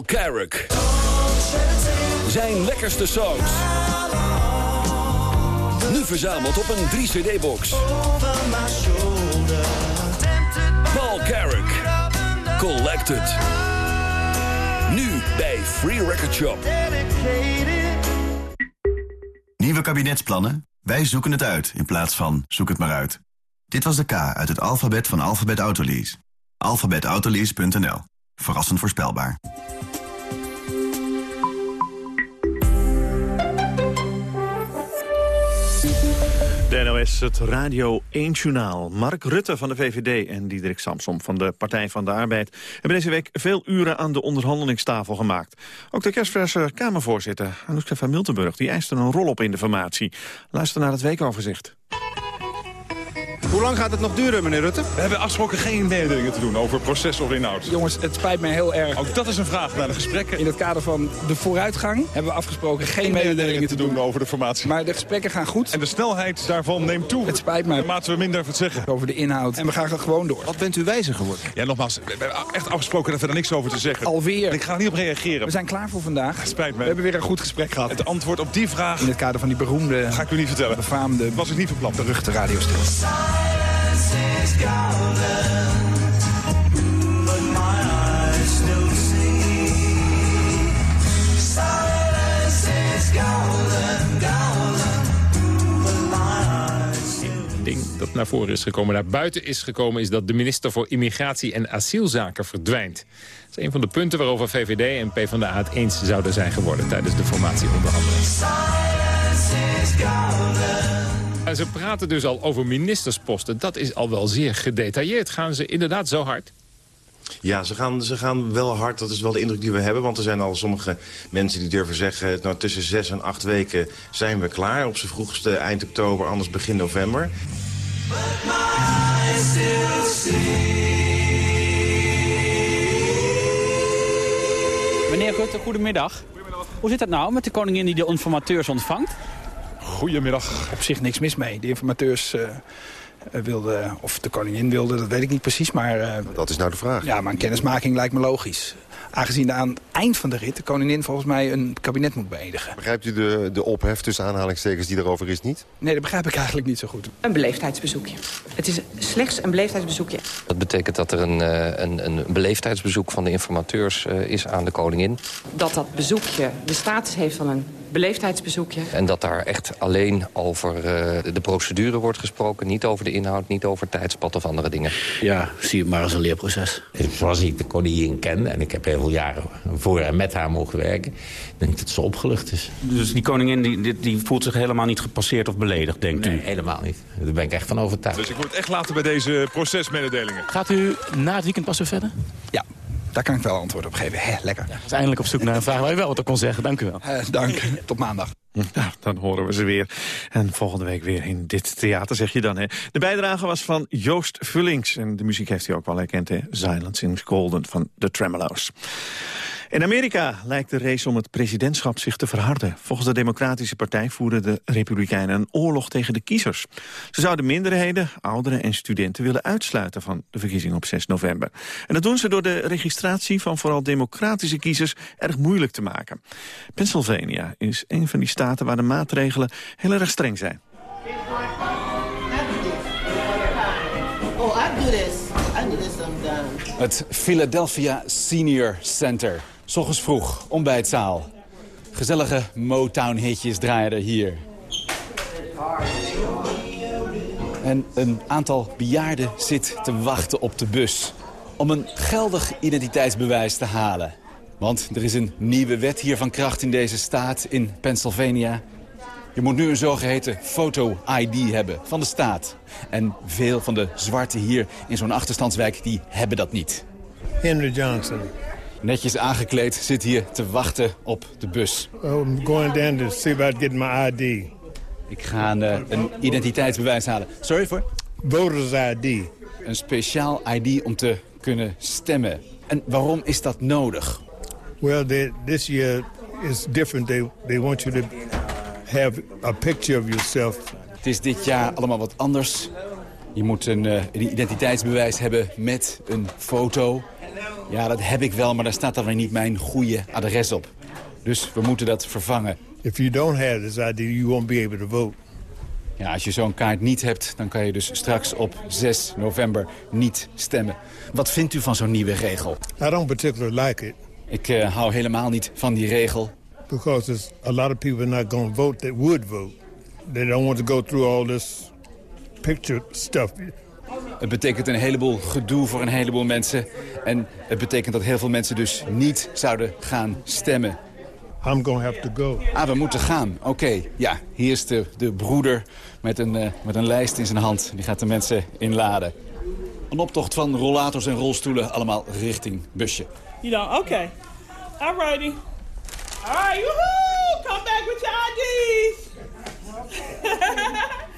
Paul Carrick. Zijn lekkerste songs. Nu verzameld op een 3-cd-box. Paul Carrick. Collected. Nu bij Free Record Shop. Nieuwe kabinetsplannen? Wij zoeken het uit in plaats van zoek het maar uit. Dit was de K uit het alfabet van Alphabet Autolease. Alphabetautolease.nl. Verrassend voorspelbaar. De NOS, het Radio 1-journaal. Mark Rutte van de VVD en Diederik Samsom van de Partij van de Arbeid... hebben deze week veel uren aan de onderhandelingstafel gemaakt. Ook de kerstverse Kamervoorzitter, Anouska van Miltenburg... die eiste een rol op in de formatie. Luister naar het weekoverzicht. Hoe lang gaat het nog duren, meneer Rutte? We hebben afgesproken geen mededelingen te doen over proces of inhoud. Jongens, het spijt mij heel erg. Ook dat is een vraag naar de gesprekken. In het kader van de vooruitgang hebben we afgesproken geen, Geen mededelingen mededelingen te te doen. doen over de formatie. Maar de gesprekken gaan goed. En de snelheid daarvan neemt toe. Het spijt mij. Naarmate we minder het zeggen. Over de inhoud. En we gaan gewoon door. Wat bent u wijzer geworden? Ja, nogmaals, we hebben echt afgesproken dat we er niks over te zeggen. Alweer. Ik ga er niet op reageren. We zijn klaar voor vandaag. Spijt me. We hebben weer een goed gesprek gehad. Het antwoord op die vraag In het kader van die beroemde, ga ik u niet vertellen. befaamde, Was ik niet van plan. beruchte radiostil. Ding dat naar voren is gekomen, naar buiten is gekomen... is dat de minister voor Immigratie en Asielzaken verdwijnt. Dat is een van de punten waarover VVD en PvdA het eens zouden zijn geworden... tijdens de formatieonderhandeling. En ze praten dus al over ministersposten. Dat is al wel zeer gedetailleerd. Gaan ze inderdaad zo hard? Ja, ze gaan, ze gaan wel hard. Dat is wel de indruk die we hebben. Want er zijn al sommige mensen die durven zeggen... nou, tussen zes en acht weken zijn we klaar. Op z'n vroegste eind oktober, anders begin november. Meneer Rutte, goedemiddag. Hoe zit het nou met de koningin die de informateurs ontvangt? Goedemiddag. Op zich niks mis mee. De informateurs eh, eh, wilden, of de koningin wilde, dat weet ik niet precies. Maar, eh, Dat is nou de vraag. ja, maar een kennismaking lijkt me logisch. Aangezien aan het eind van de rit de koningin volgens mij een kabinet moet beëdigen. Begrijpt u de, de ophef tussen aanhalingstekens die erover is niet? Nee, dat begrijp ik eigenlijk niet zo goed. Een beleefdheidsbezoekje. Het is slechts een beleefdheidsbezoekje. Dat betekent dat er een, eh, een, een beleefdheidsbezoek van de informateurs eh, is aan de koningin. Dat dat bezoekje de status heeft van een beleefdheidsbezoekje. En dat daar echt alleen over eh, de procedure wordt gesproken. Niet over de inhoud, niet over tijdspad of andere dingen. Ja, zie het maar als een leerproces. Zoals ik de koningin ken, en ik heb heel veel jaren voor en met haar mogen werken... denk ik dat ze opgelucht is. Dus die koningin die, die, die voelt zich helemaal niet gepasseerd of beledigd, denkt Nee, u? helemaal niet. Daar ben ik echt van overtuigd. Dus ik word echt later bij deze procesmededelingen. Gaat u na het weekend pas weer verder? Ja, daar kan ik wel antwoord op geven. Hè, lekker. We zijn eindelijk op zoek naar een vraag waar u wel wat op kon zeggen. Dank u wel. Eh, dank. [laughs] Tot maandag. Ja, dan horen we ze weer. En volgende week weer in dit theater, zeg je dan. Hè. De bijdrage was van Joost Vullings. En de muziek heeft hij ook wel herkend, hè. Silence in Golden van The Tremolo's. In Amerika lijkt de race om het presidentschap zich te verharden. Volgens de Democratische Partij voeren de Republikeinen een oorlog tegen de kiezers. Ze zouden minderheden, ouderen en studenten willen uitsluiten van de verkiezingen op 6 november. En dat doen ze door de registratie van vooral democratische kiezers erg moeilijk te maken. Pennsylvania is een van die staten waar de maatregelen heel erg streng zijn. Oh. Het Philadelphia Senior Center. S ochtends vroeg, ontbijtzaal. Gezellige Motown-hitjes draaien er hier. En een aantal bejaarden zit te wachten op de bus... om een geldig identiteitsbewijs te halen. Want er is een nieuwe wet hier van kracht in deze staat, in Pennsylvania. Je moet nu een zogeheten foto-ID hebben van de staat. En veel van de zwarten hier in zo'n achterstandswijk, die hebben dat niet. Henry Johnson. Netjes aangekleed zit hier te wachten op de bus. Oh, I'm going down to see about getting my ID. Ik ga een, eh, een identiteitsbewijs halen. Sorry voor? Voters ID. Een speciaal ID om te kunnen stemmen. En waarom is dat nodig? Well, they, this year is different. They, they want you to have a picture of yourself. Het is dit jaar allemaal wat anders. Je moet een, eh, een identiteitsbewijs hebben met een foto. Ja, dat heb ik wel, maar daar staat dan weer niet mijn goede adres op. Dus we moeten dat vervangen. If you don't have this ID, you won't be able to vote. Ja, als je zo'n kaart niet hebt, dan kan je dus straks op 6 november niet stemmen. Wat vindt u van zo'n nieuwe regel? I don't particularly like it. Ik uh, hou helemaal niet van die regel. Because there's a lot of people not going to vote that would vote. They don't want to go through all this picture stuff. Het betekent een heleboel gedoe voor een heleboel mensen. En het betekent dat heel veel mensen dus niet zouden gaan stemmen. I'm gonna have to go. Ah, we moeten gaan. Oké, ja. Hier is de, de broeder met een, uh, met een lijst in zijn hand. Die gaat de mensen inladen. Een optocht van rollators en rolstoelen, allemaal richting busje. You know, okay. I'm ready. All right, woohoo! Come back with your IDs! [laughs]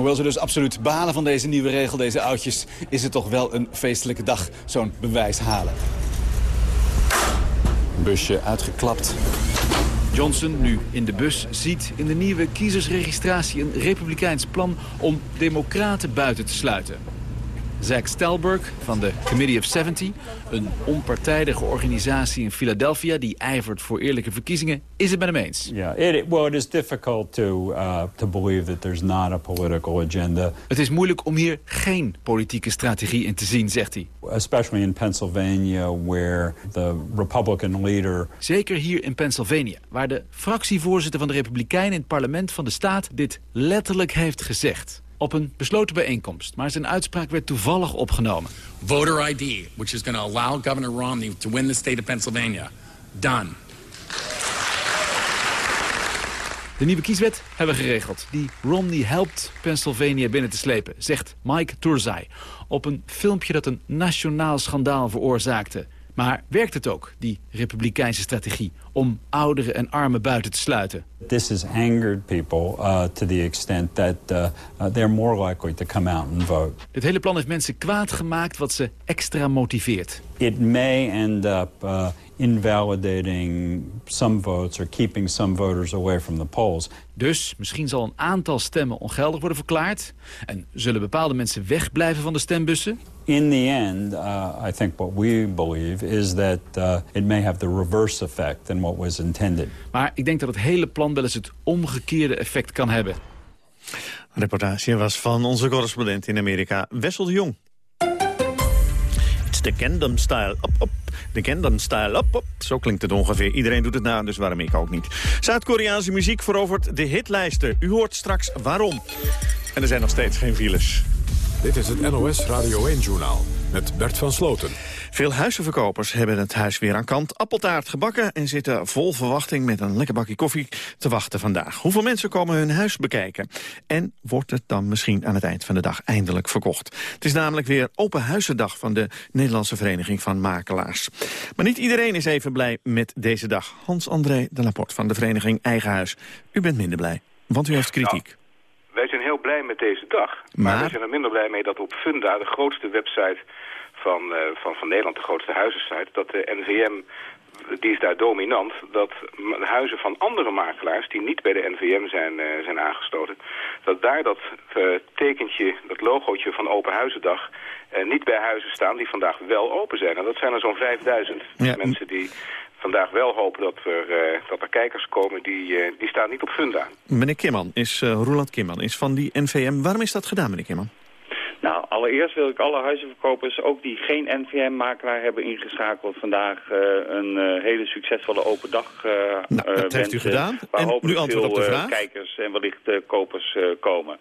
Hoewel ze dus absoluut balen van deze nieuwe regel, deze oudjes... is het toch wel een feestelijke dag, zo'n bewijs halen. Busje uitgeklapt. Johnson, nu in de bus, ziet in de nieuwe kiezersregistratie... een republikeins plan om democraten buiten te sluiten. Zach Stelberg van de Committee of 70, een onpartijdige organisatie in Philadelphia die ijvert voor eerlijke verkiezingen, is het met hem eens. Yeah, it, well, it is difficult to uh, to believe that there's not a political agenda. Het is moeilijk om hier geen politieke strategie in te zien, zegt hij. Especially in Pennsylvania, where the Republican leader. Zeker hier in Pennsylvania, waar de fractievoorzitter van de Republikeinen in het parlement van de staat dit letterlijk heeft gezegd op een besloten bijeenkomst. Maar zijn uitspraak werd toevallig opgenomen. Voter ID, which is going to allow Governor Romney to win the state of Pennsylvania. Done. De nieuwe kieswet hebben we geregeld. Die Romney helpt Pennsylvania binnen te slepen, zegt Mike Turzai... op een filmpje dat een nationaal schandaal veroorzaakte. Maar werkt het ook, die republikeinse strategie, om ouderen en armen buiten te sluiten? This has angered people uh, to the extent that uh, uh, they're more likely to come out and vote. Dit hele plan heeft mensen kwaad gemaakt wat ze extra motiveert. It may end up uh, invalidating some votes or keeping some voters away from the polls. Dus misschien zal een aantal stemmen ongeldig worden verklaard... en zullen bepaalde mensen wegblijven van de stembussen? In the end, uh, I think what we believe is that uh, it may have the reverse effect than what was intended. Maar ik denk dat het hele plan wel eens het omgekeerde effect kan hebben. De reportage was van onze correspondent in Amerika, Wessel de Jong. The Gangnam Style. Op, op. De Gangnam Style. Op, op. Zo klinkt het ongeveer. Iedereen doet het na, dus waarom ik ook niet. Zuid-Koreaanse muziek verovert de hitlijsten. U hoort straks waarom. En er zijn nog steeds geen files. Dit is het NOS Radio 1-journaal met Bert van Sloten. Veel huizenverkopers hebben het huis weer aan kant. Appeltaart gebakken en zitten vol verwachting met een lekker bakje koffie te wachten vandaag. Hoeveel mensen komen hun huis bekijken? En wordt het dan misschien aan het eind van de dag eindelijk verkocht? Het is namelijk weer open huizendag van de Nederlandse Vereniging van Makelaars. Maar niet iedereen is even blij met deze dag. Hans-André de Laporte van de Vereniging Eigen Huis. U bent minder blij, want u heeft kritiek. Wij zijn heel blij met deze dag. Maar, Maar? we zijn er minder blij mee dat op Funda, de grootste website van, eh, van, van Nederland, de grootste huizensite, dat de NVM, die is daar dominant, dat huizen van andere makelaars, die niet bij de NVM zijn, eh, zijn aangestoten, dat daar dat eh, tekentje, dat logootje van Open Huizendag, eh, niet bij huizen staan die vandaag wel open zijn. En dat zijn er zo'n 5000 Ja. mensen die vandaag wel hopen dat er, dat er kijkers komen, die, die staan niet op Funda. Meneer Kimman, is, Roland Kimman, is van die NVM. Waarom is dat gedaan, meneer Kimman? Allereerst wil ik alle huizenverkopers, ook die geen NVM-makelaar hebben ingeschakeld, vandaag eh, een eh, hele succesvolle open dag Nou, dat heeft u gedaan. Waar En nu antwoord veel op de vraag. kijkers en wellicht kopers komen.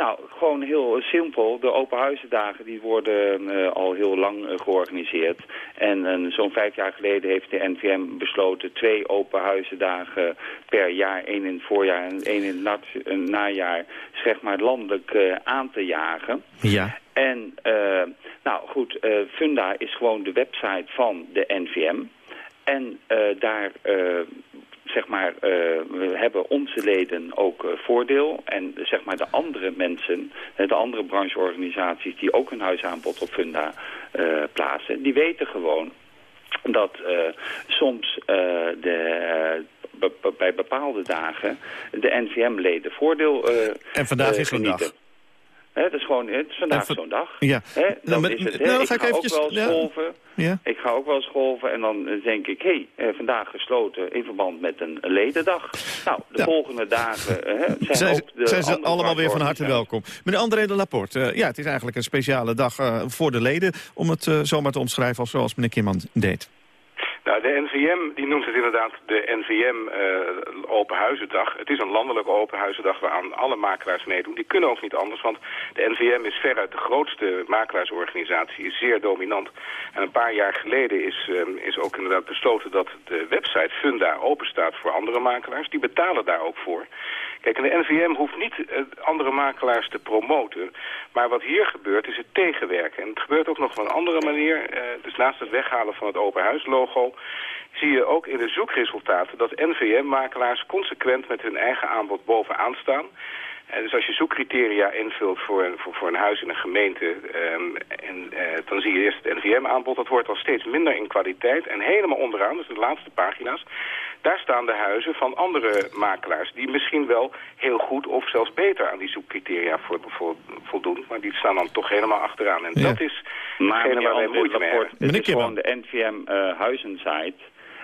Nou, gewoon heel simpel. De open huizendagen die worden eh, al heel lang eh, georganiseerd. En zo'n vijf jaar geleden heeft de NVM besloten twee open huizendagen per jaar, één in het voorjaar en één in het eh, najaar, zeg maar landelijk aan te jagen. Ja. En nou goed, Funda is gewoon de website van de NVM. En daar, zeg maar, eh, we hebben onze leden ook eh, voordeel. En zeg maar de andere mensen, de andere brancheorganisaties die ook hun huisaanbod op Funda eh, plaatsen, die weten gewoon dat soms de, bij bepaalde dagen de NVM-leden voordeel eh En vandaag eh, is zo'n het is gewoon, het is vandaag zo'n dag. Ja. Nou, dan met- is het, nou, ik ga ook wel eens ja. Ik ga ook wel eens golven en dan eh, denk ik, hé, hey, eh, vandaag gesloten in verband met een ledendag. Nou, de volgende dagen eh, zijn, ook de zijn ze allemaal weer van harte welkom. Meneer André de Laporte, eh, ja, het is eigenlijk een speciale dag voor de leden... om het zomaar te omschrijven als zoals meneer Kimman deed. Nou, de NVM die noemt het inderdaad de NVM eh Open Huizendag. Het is een landelijke Open Huizendag waaraan alle makelaars meedoen. Die kunnen ook niet anders, want de NVM is veruit de grootste makelaarsorganisatie, is zeer dominant. En een paar jaar geleden is, eh, is ook inderdaad besloten dat de website Funda open staat voor andere makelaars. Die betalen daar ook voor. Kijk, en de NVM hoeft niet eh, andere makelaars te promoten. Maar wat hier gebeurt is het tegenwerken. En het gebeurt ook nog op een andere manier. Dus naast het weghalen van het open zie je ook in de zoekresultaten dat NVM-makelaars consequent met hun eigen aanbod bovenaan staan. Eh, dus als je zoekcriteria invult voor een, voor, voor een huis in een gemeente... ehm, en, eh, dan zie je eerst het NVM-aanbod. Dat wordt al steeds minder in kwaliteit. En helemaal onderaan, dus de laatste pagina's... daar staan de huizen van andere makelaars... die misschien wel heel goed of zelfs beter aan die zoekcriteria voldoen. Maar die staan dan toch helemaal achteraan. En Ja. dat is Maar waar wij moeite mee hebben. het is gewoon de NVM eh. Eh,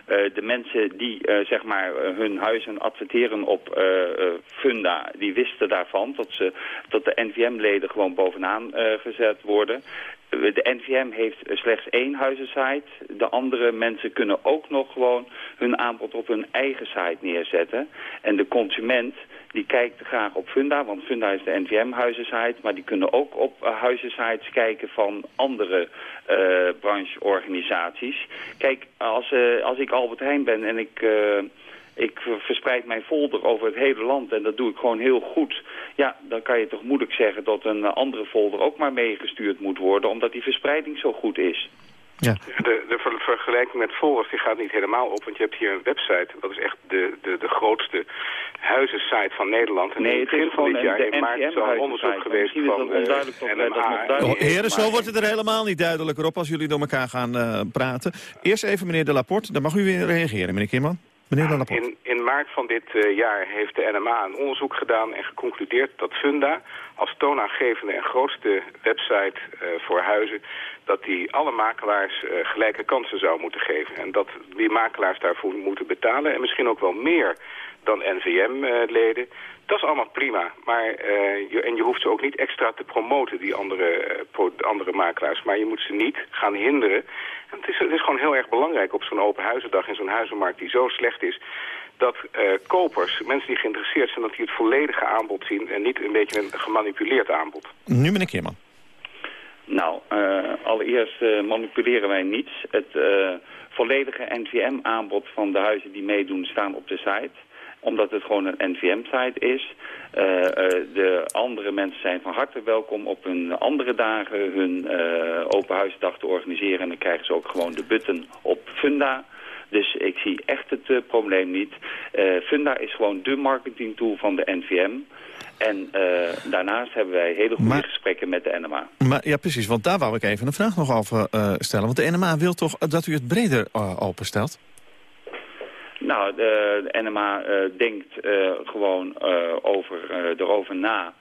de mensen die eh, zeg maar eh, hun huizen adverteren op eh, eh, Funda, die wisten daarvan dat, ze, dat de NVM-leden gewoon bovenaan eh, gezet worden. Eh, De NVM heeft slechts één huizensite. De andere mensen kunnen ook nog gewoon hun aanbod op hun eigen site neerzetten. En de consument die kijkt graag op Funda, want Funda is de NVM-huizensite. Maar die kunnen ook op uh, huizensites kijken van andere uh, brancheorganisaties. Kijk, als, uh, als ik Albert Heijn ben en ik... ik verspreid mijn folder over het hele land en dat doe ik gewoon heel goed. Ja, dan kan je toch moeilijk zeggen dat een andere folder ook maar meegestuurd moet worden... omdat die verspreiding zo goed is. Ja. De, de ver vergelijking met folders die gaat niet helemaal op, want je hebt hier een website. Dat is echt de, de, de grootste huizensite van Nederland. En nee, in het begin van dit jaar, de in maart, is er een onderzoek geweest van is dat onduidelijk uh, NMA. Oh, heren, zo wordt het er helemaal niet duidelijker op als jullie door elkaar gaan uh, praten. Eerst even meneer De Laporte, dan mag u weer reageren, meneer Kimman. Meneer. In, in maart van dit uh, jaar heeft de NMA een onderzoek gedaan en geconcludeerd dat Funda als toonaangevende en grootste website uh, voor huizen, dat die alle makelaars uh, gelijke kansen zou moeten geven. En dat die makelaars daarvoor moeten betalen en misschien ook wel meer dan NVM-leden. Dat is allemaal prima, maar, uh, je, en je hoeft ze ook niet extra te promoten, die andere, uh, pro, andere makelaars. Maar je moet ze niet gaan hinderen. En het, is, het is gewoon heel erg belangrijk op zo'n open huizendag in zo'n huizenmarkt die zo slecht is... dat uh, kopers, mensen die geïnteresseerd zijn, dat die het volledige aanbod zien... en niet een beetje een gemanipuleerd aanbod. Nu meneer Keerman. Nou, allereerst manipuleren wij niets. Het volledige NVM-aanbod van de huizen die meedoen staan op de site omdat het gewoon een NVM-site is. Uh, uh, de andere mensen zijn van harte welkom op hun andere dagen hun uh, open huisdag te organiseren. En dan krijgen ze ook gewoon de button op Funda. Dus ik zie echt het probleem niet. Funda is gewoon de marketingtool van de NVM. En daarnaast hebben wij hele goede maar, gesprekken met de NMA. Maar, ja, precies, want daar wou ik even een vraag nog over stellen. Want de NMA wil toch dat u het breder openstelt? Nou, de, de NMA uh, denkt uh, gewoon uh, over, erover na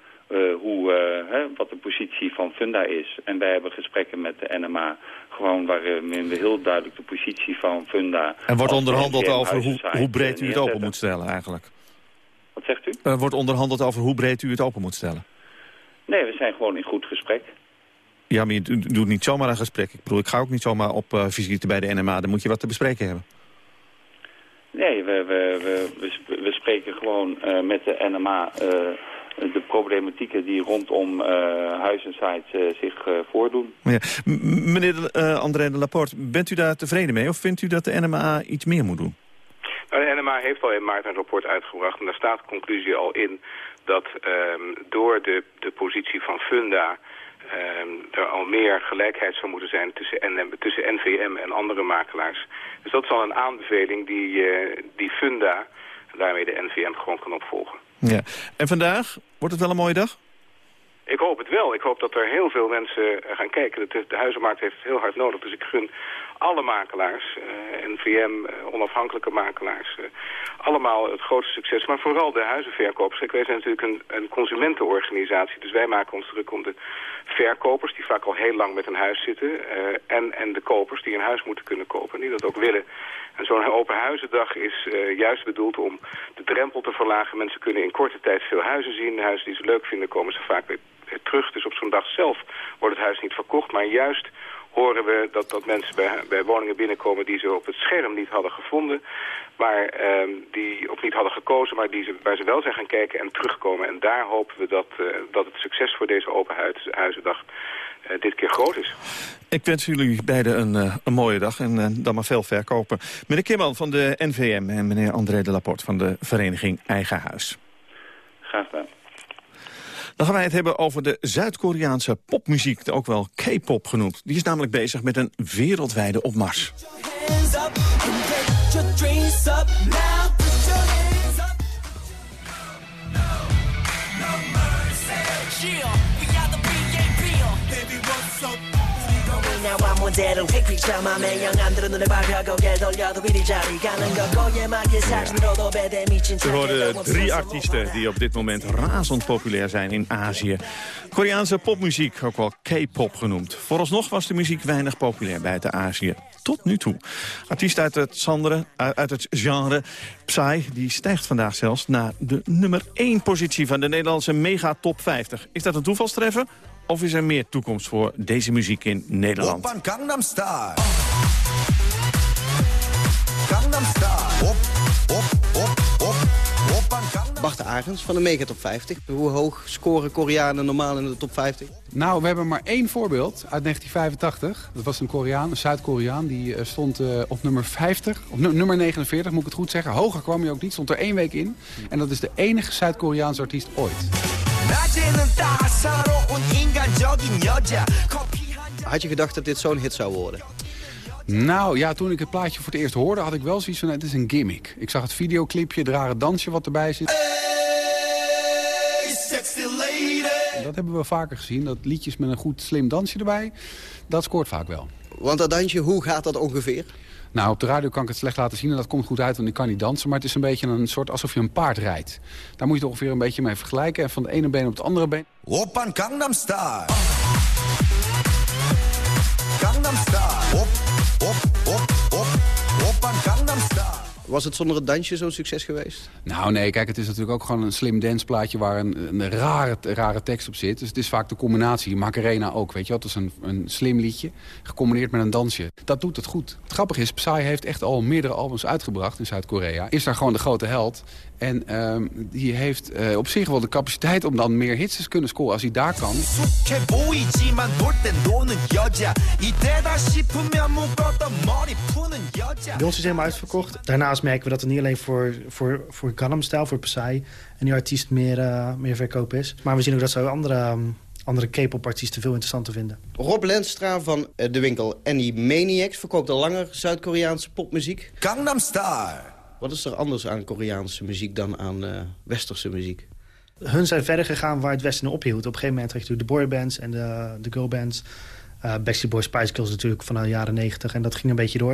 hoe, hè, wat de positie van Funda is. En wij hebben gesprekken met de NMA gewoon waarin we heel duidelijk de positie van Funda... En wordt onderhandeld over hoe, hoe breed u het open moet stellen eigenlijk? Wat zegt u? Er wordt onderhandeld over hoe breed u het open moet stellen? Nee, we zijn gewoon in goed gesprek. Ja, maar je doet niet zomaar een gesprek. Ik bedoel, ik ga ook niet zomaar op visite bij de NMA. Dan moet je wat te bespreken hebben. Nee, we, we, we, we spreken gewoon uh, met de NMA uh, de problematieken die rondom uh, huizensites uh, zich uh, voordoen. Ja. Meneer uh, André de Laporte, bent u daar tevreden mee of vindt u dat de NMA iets meer moet doen? Nou, de NMA heeft al in maart een rapport uitgebracht en daar staat de conclusie al in dat um, door de, de positie van Funda er al meer gelijkheid zou moeten zijn tussen, tussen NVM en andere makelaars. Dus dat is al een aanbeveling die, uh, die Funda, daarmee de NVM, gewoon kan opvolgen. Ja. En vandaag, wordt het wel een mooie dag? Ik hoop het wel. Ik hoop dat er heel veel mensen eh, gaan kijken. De, de huizenmarkt heeft het heel hard nodig. Dus ik gun alle makelaars, uh, NVM, uh, onafhankelijke makelaars, uh, allemaal het grootste succes. Maar vooral de huizenverkopers. Kijk, wij zijn natuurlijk een, een consumentenorganisatie. Dus wij maken ons druk om de verkopers, die vaak al heel lang met een huis zitten. en, en de kopers die een huis moeten kunnen kopen en die dat ook willen. En zo'n open huizendag is juist bedoeld om de drempel te verlagen. Mensen kunnen in korte tijd veel huizen zien. Huizen die ze leuk vinden komen ze vaak weer terug. Dus op zo'n dag zelf wordt het huis niet verkocht. Maar juist horen we dat, dat mensen bij, bij woningen binnenkomen die ze op het scherm niet hadden gevonden. Maar uh, die ook niet hadden gekozen, maar die ze, waar ze wel zijn gaan kijken en terugkomen. En daar hopen we dat, uh, dat het succes voor deze open huizendag uh, dit keer groot is. Ik wens jullie beiden een, uh, een mooie dag en uh, dan maar veel verkopen. Meneer Kimman van de NVM en meneer André de Laporte van de vereniging Eigen Huis. Graag gedaan. Dan gaan wij het hebben over de Zuid-Koreaanse popmuziek, ook wel K-pop genoemd. Die is namelijk bezig met een wereldwijde opmars. 나와 모델은 픽픽처 맘에 영감들은 눈에 밟혀 고개 돌려도 이리 자리 가는 거 고예하게 사진으로도 배대 미친 We horen drie artiesten die op dit moment razend populair zijn in Azië. Koreaanse popmuziek, ook wel K-pop genoemd. Vooralsnog was de muziek weinig populair buiten Azië. Tot nu toe. Artiest uit het, Sandere, uit het genre Psy, die stijgt vandaag zelfs naar de nummer 1 positie van de Nederlandse mega top 50. Is dat een toevalstreffer? Of is er meer toekomst voor deze muziek in Nederland? Oppan Gangnam Style. Gangnam Style. Op, op, op, op. Oppan Gangnam Bart Arends van de Megatop 50. Hoe hoog scoren Koreanen normaal in de top 50? Nou, we hebben maar één voorbeeld uit 1985. Dat was een Koreaan, een Zuid-Koreaan. Die stond uh, op nummer 50, op nummer 49 moet ik het goed zeggen. Hoger kwam hij ook niet, stond er één week in. En dat is de enige Zuid-Koreaanse artiest ooit. Had je gedacht dat dit zo'n hit zou worden? Nou ja, toen ik het plaatje voor het eerst hoorde, had ik wel zoiets van, het is een gimmick. Ik zag het videoclipje, het rare dansje wat erbij zit. Hey, dat hebben we vaker gezien, dat liedjes met een goed slim dansje erbij, dat scoort vaak wel. Want dat dansje, hoe gaat dat ongeveer? Nou, op de radio kan ik het slecht laten zien en dat komt goed uit, want ik kan niet dansen. Maar het is een beetje een soort alsof je een paard rijdt. Daar moet je het ongeveer een beetje mee vergelijken. En van de ene been op het andere been. Op. Oppan Gangnam Style. Was het zonder het dansje zo'n succes geweest? Nou nee, kijk, het is natuurlijk ook gewoon een slim dansplaatje... waar een, een rare, rare tekst op zit. Dus het is vaak de combinatie. Macarena ook, weet je wel. Het is een, een slim liedje, gecombineerd met een dansje. Dat doet het goed. Het grappige is, Psy heeft echt al meerdere albums uitgebracht in Zuid-Korea. Is daar gewoon de grote held. En um, die heeft uh, op zich wel de capaciteit om dan meer hits te kunnen scoren als hij daar kan. Bij ons is helemaal uitverkocht. Daarnaast merken we dat het niet alleen voor, voor, voor Gangnam Style, voor Psy... en die artiest meer, uh, meer verkoop is. Maar we zien ook dat zo andere... Um, andere K-pop artiesten veel interessanter vinden. Rob Lenstra van de winkel Annie Maniacs verkoopt al langer Zuid-Koreaanse popmuziek. Gangnam Style. Wat is er anders aan Koreaanse muziek dan aan uh, westerse muziek? Hun zijn verder gegaan waar het Westen ophield. Op een gegeven moment had je de boybands en de, de girlbands. Uh, Backstreet Boys, Spice Girls natuurlijk van de jaren 90 en dat ging een beetje door.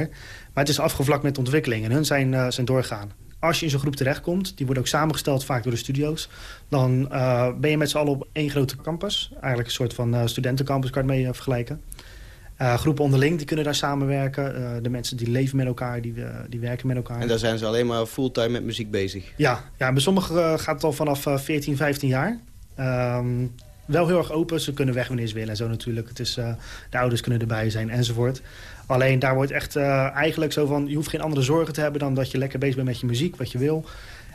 Maar het is afgevlakt met ontwikkeling en hun zijn, uh, zijn doorgaan. Als je in zo'n groep terechtkomt, die worden ook samengesteld vaak door de studio's... dan ben je met z'n allen op één grote campus. Eigenlijk een soort van studentencampus kan je het mee vergelijken. Uh, groepen onderling die kunnen daar samenwerken. Uh, de mensen die leven met elkaar, die, uh, die werken met elkaar. En daar zijn ze alleen maar fulltime met muziek bezig? Ja, ja bij sommigen gaat het al vanaf 14, 15 jaar. Um, wel heel erg open, ze kunnen weg wanneer ze willen en zo natuurlijk. Het is, de ouders kunnen erbij zijn enzovoort. Alleen daar wordt echt eigenlijk zo van... je hoeft geen andere zorgen te hebben dan dat je lekker bezig bent met je muziek, wat je wil.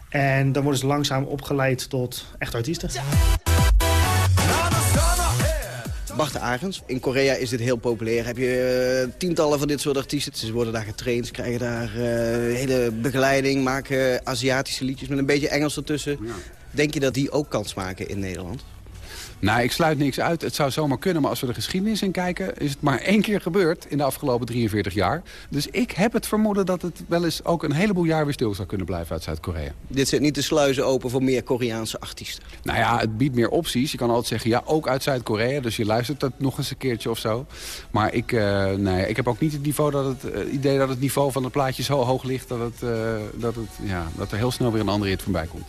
En dan worden ze langzaam opgeleid tot echt artiesten. Bart Arends. In Korea is dit heel populair. Heb je uh, tientallen van dit soort artiesten. Ze worden daar getraind, ze krijgen daar uh, hele begeleiding... maken Aziatische liedjes met een beetje Engels ertussen. Ja. Denk je dat die ook kans maken in Nederland? Nou, ik sluit niks uit. Het zou zomaar kunnen, maar als we de geschiedenis in kijken... is het maar één keer gebeurd in de afgelopen 43 jaar. Dus ik heb het vermoeden dat het wel eens ook een heleboel jaar weer stil zou kunnen blijven uit Zuid-Korea. Dit zet niet de sluizen open voor meer Koreaanse artiesten. Nou ja, het biedt meer opties. Je kan altijd zeggen, ja, ook uit Zuid-Korea. Dus je luistert dat nog eens een keertje of zo. Maar ik, nee, ik heb ook niet het niveau dat het eh, idee dat het niveau van het plaatje zo hoog ligt... dat, het, eh, dat, het, ja, dat er heel snel weer een andere hit voorbij komt.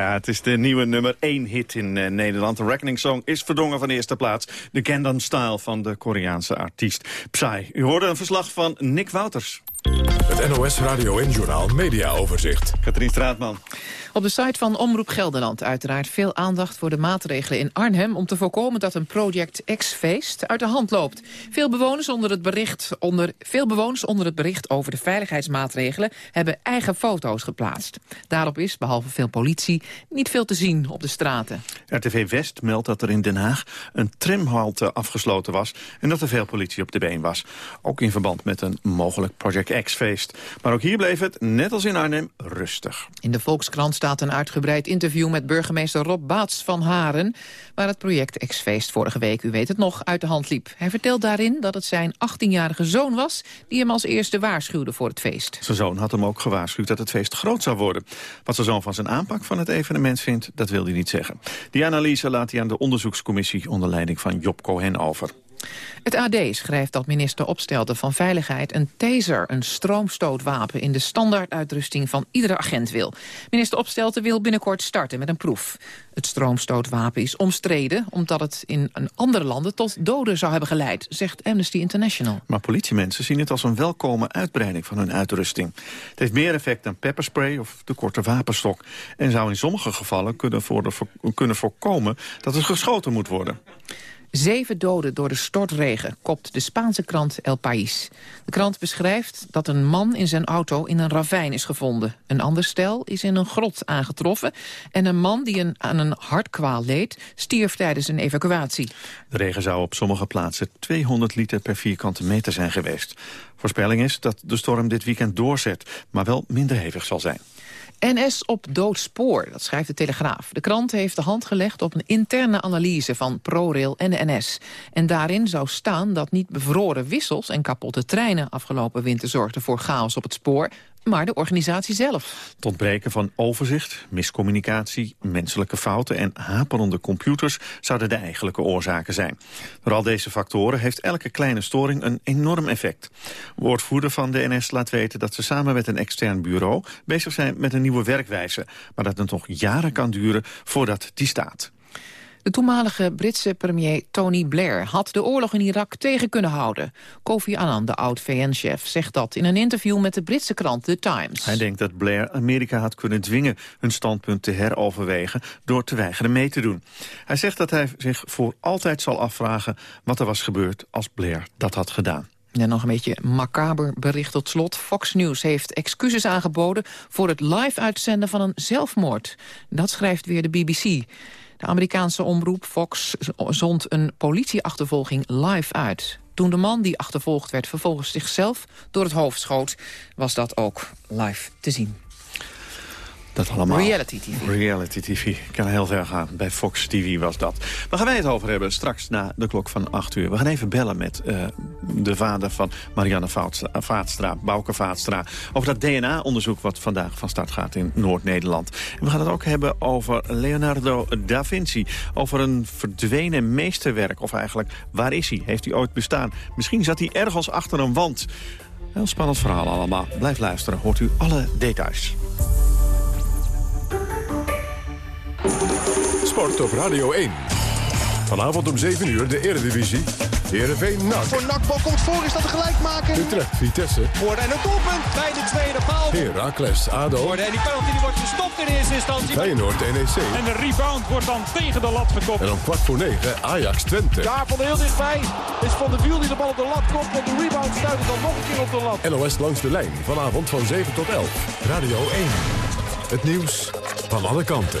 Ja, het is de nieuwe nummer 1 hit in eh, Nederland. De Reckoning Song is verdrongen van de eerste plaats. De Gangnam Style van de Koreaanse artiest Psy. U hoorde een verslag van Nick Wouters. Het NOS Radio en Journaal Media Overzicht. Katrien Straatman. Op de site van Omroep Gelderland uiteraard veel aandacht voor de maatregelen in Arnhem... om te voorkomen dat een Project X-feest uit de hand loopt. Veel bewoners, onder het bericht onder, veel bewoners onder het bericht over de veiligheidsmaatregelen... hebben eigen foto's geplaatst. Daarop is, behalve veel politie, niet veel te zien op de straten. RTV West meldt dat er in Den Haag een tramhalte afgesloten was... en dat er veel politie op de been was. Ook in verband met een mogelijk Project X-feest. Maar ook hier bleef het, net als in Arnhem, rustig. In de Volkskrant staat een uitgebreid interview met burgemeester Rob Baats van Haren... waar het project X-feest vorige week, u weet het nog, uit de hand liep. Hij vertelt daarin dat het zijn 18-jarige zoon was... die hem als eerste waarschuwde voor het feest. Zijn zoon had hem ook gewaarschuwd dat het feest groot zou worden. Wat zijn zoon van zijn aanpak van het evenement vindt, dat wil hij niet zeggen. Die analyse laat hij aan de onderzoekscommissie onder leiding van Job Cohen over. Het AD schrijft dat minister Opstelten van Veiligheid een taser, een stroomstootwapen, in de standaarduitrusting van iedere agent wil. Minister Opstelten wil binnenkort starten met een proef. Het stroomstootwapen is omstreden omdat het in andere landen tot doden zou hebben geleid, zegt Amnesty International. Maar politiemensen zien het als een welkome uitbreiding van hun uitrusting. Het heeft meer effect dan pepperspray of de korte wapenstok. En zou in sommige gevallen kunnen, kunnen voorkomen dat er geschoten moet worden. Zeven doden door de stortregen, kopt de Spaanse krant El País. De krant beschrijft dat een man in zijn auto in een ravijn is gevonden. Een ander stel is in een grot aangetroffen... en een man die aan een hartkwaal leed, stierf tijdens een evacuatie. De regen zou op sommige plaatsen 200 liter per vierkante meter zijn geweest. Voorspelling is dat de storm dit weekend doorzet, maar wel minder hevig zal zijn. NS op doodspoor, dat schrijft de Telegraaf. De krant heeft de hand gelegd op een interne analyse van ProRail en de NS. En daarin zou staan dat niet bevroren wissels en kapotte treinen... afgelopen winter zorgden voor chaos op het spoor maar de organisatie zelf. Het ontbreken van overzicht, miscommunicatie, menselijke fouten en haperende computers zouden de eigenlijke oorzaken zijn. Door al deze factoren heeft elke kleine storing een enorm effect. Woordvoerder van de NS laat weten dat ze samen met een extern bureau bezig zijn met een nieuwe werkwijze, maar dat het nog jaren kan duren voordat die staat. De toenmalige Britse premier Tony Blair had de oorlog in Irak tegen kunnen houden. Kofi Annan, de oud-VN-chef, zegt dat in een interview met de Britse krant The Times. Hij denkt dat Blair Amerika had kunnen dwingen hun standpunt te heroverwegen door te weigeren mee te doen. Hij zegt dat hij zich voor altijd zal afvragen wat er was gebeurd als Blair dat had gedaan. En nog een beetje macaber bericht tot slot. Fox News heeft excuses aangeboden voor het live uitzenden van een zelfmoord. Dat schrijft weer de BBC. De Amerikaanse omroep Fox zond een politieachtervolging live uit. Toen de man die achtervolgd werd vervolgens zichzelf door het hoofd schoot... was dat ook live te zien. Dat allemaal. Reality TV. Reality TV. Kan heel ver gaan. Bij Fox TV was dat. Waar gaan wij het over hebben straks na de klok van 8 uur? We gaan even bellen met uh, de vader van Marianne Vaatstra, Bouke Vaatstra... over dat DNA-onderzoek wat vandaag van start gaat in Noord-Nederland. We gaan het ook hebben over Leonardo da Vinci. Over een verdwenen meesterwerk. Of eigenlijk, waar is hij? Heeft hij ooit bestaan? Misschien zat hij ergens achter een wand. Heel spannend verhaal allemaal. Blijf luisteren, hoort u alle details. Sport op Radio 1. Vanavond om 7 uur de Eredivisie. Heerenveen NAC. Voor Nakbal komt voor, is dat een gelijk maken? Utrecht Vitesse. Hoorde en een doelpunt bij de tweede paal. Heracles ADO. Hoorde en die penalty die wordt gestopt in eerste instantie. Feyenoord NEC. En de rebound wordt dan tegen de lat gekopt. En om kwart voor negen Ajax Twente. Daar van heel dichtbij is Van de Wiel die de bal op de lat komt. En de rebound stuit dan nog een keer op de lat. NOS langs de lijn. Vanavond van 7 tot 11. Radio 1. Het nieuws van alle kanten.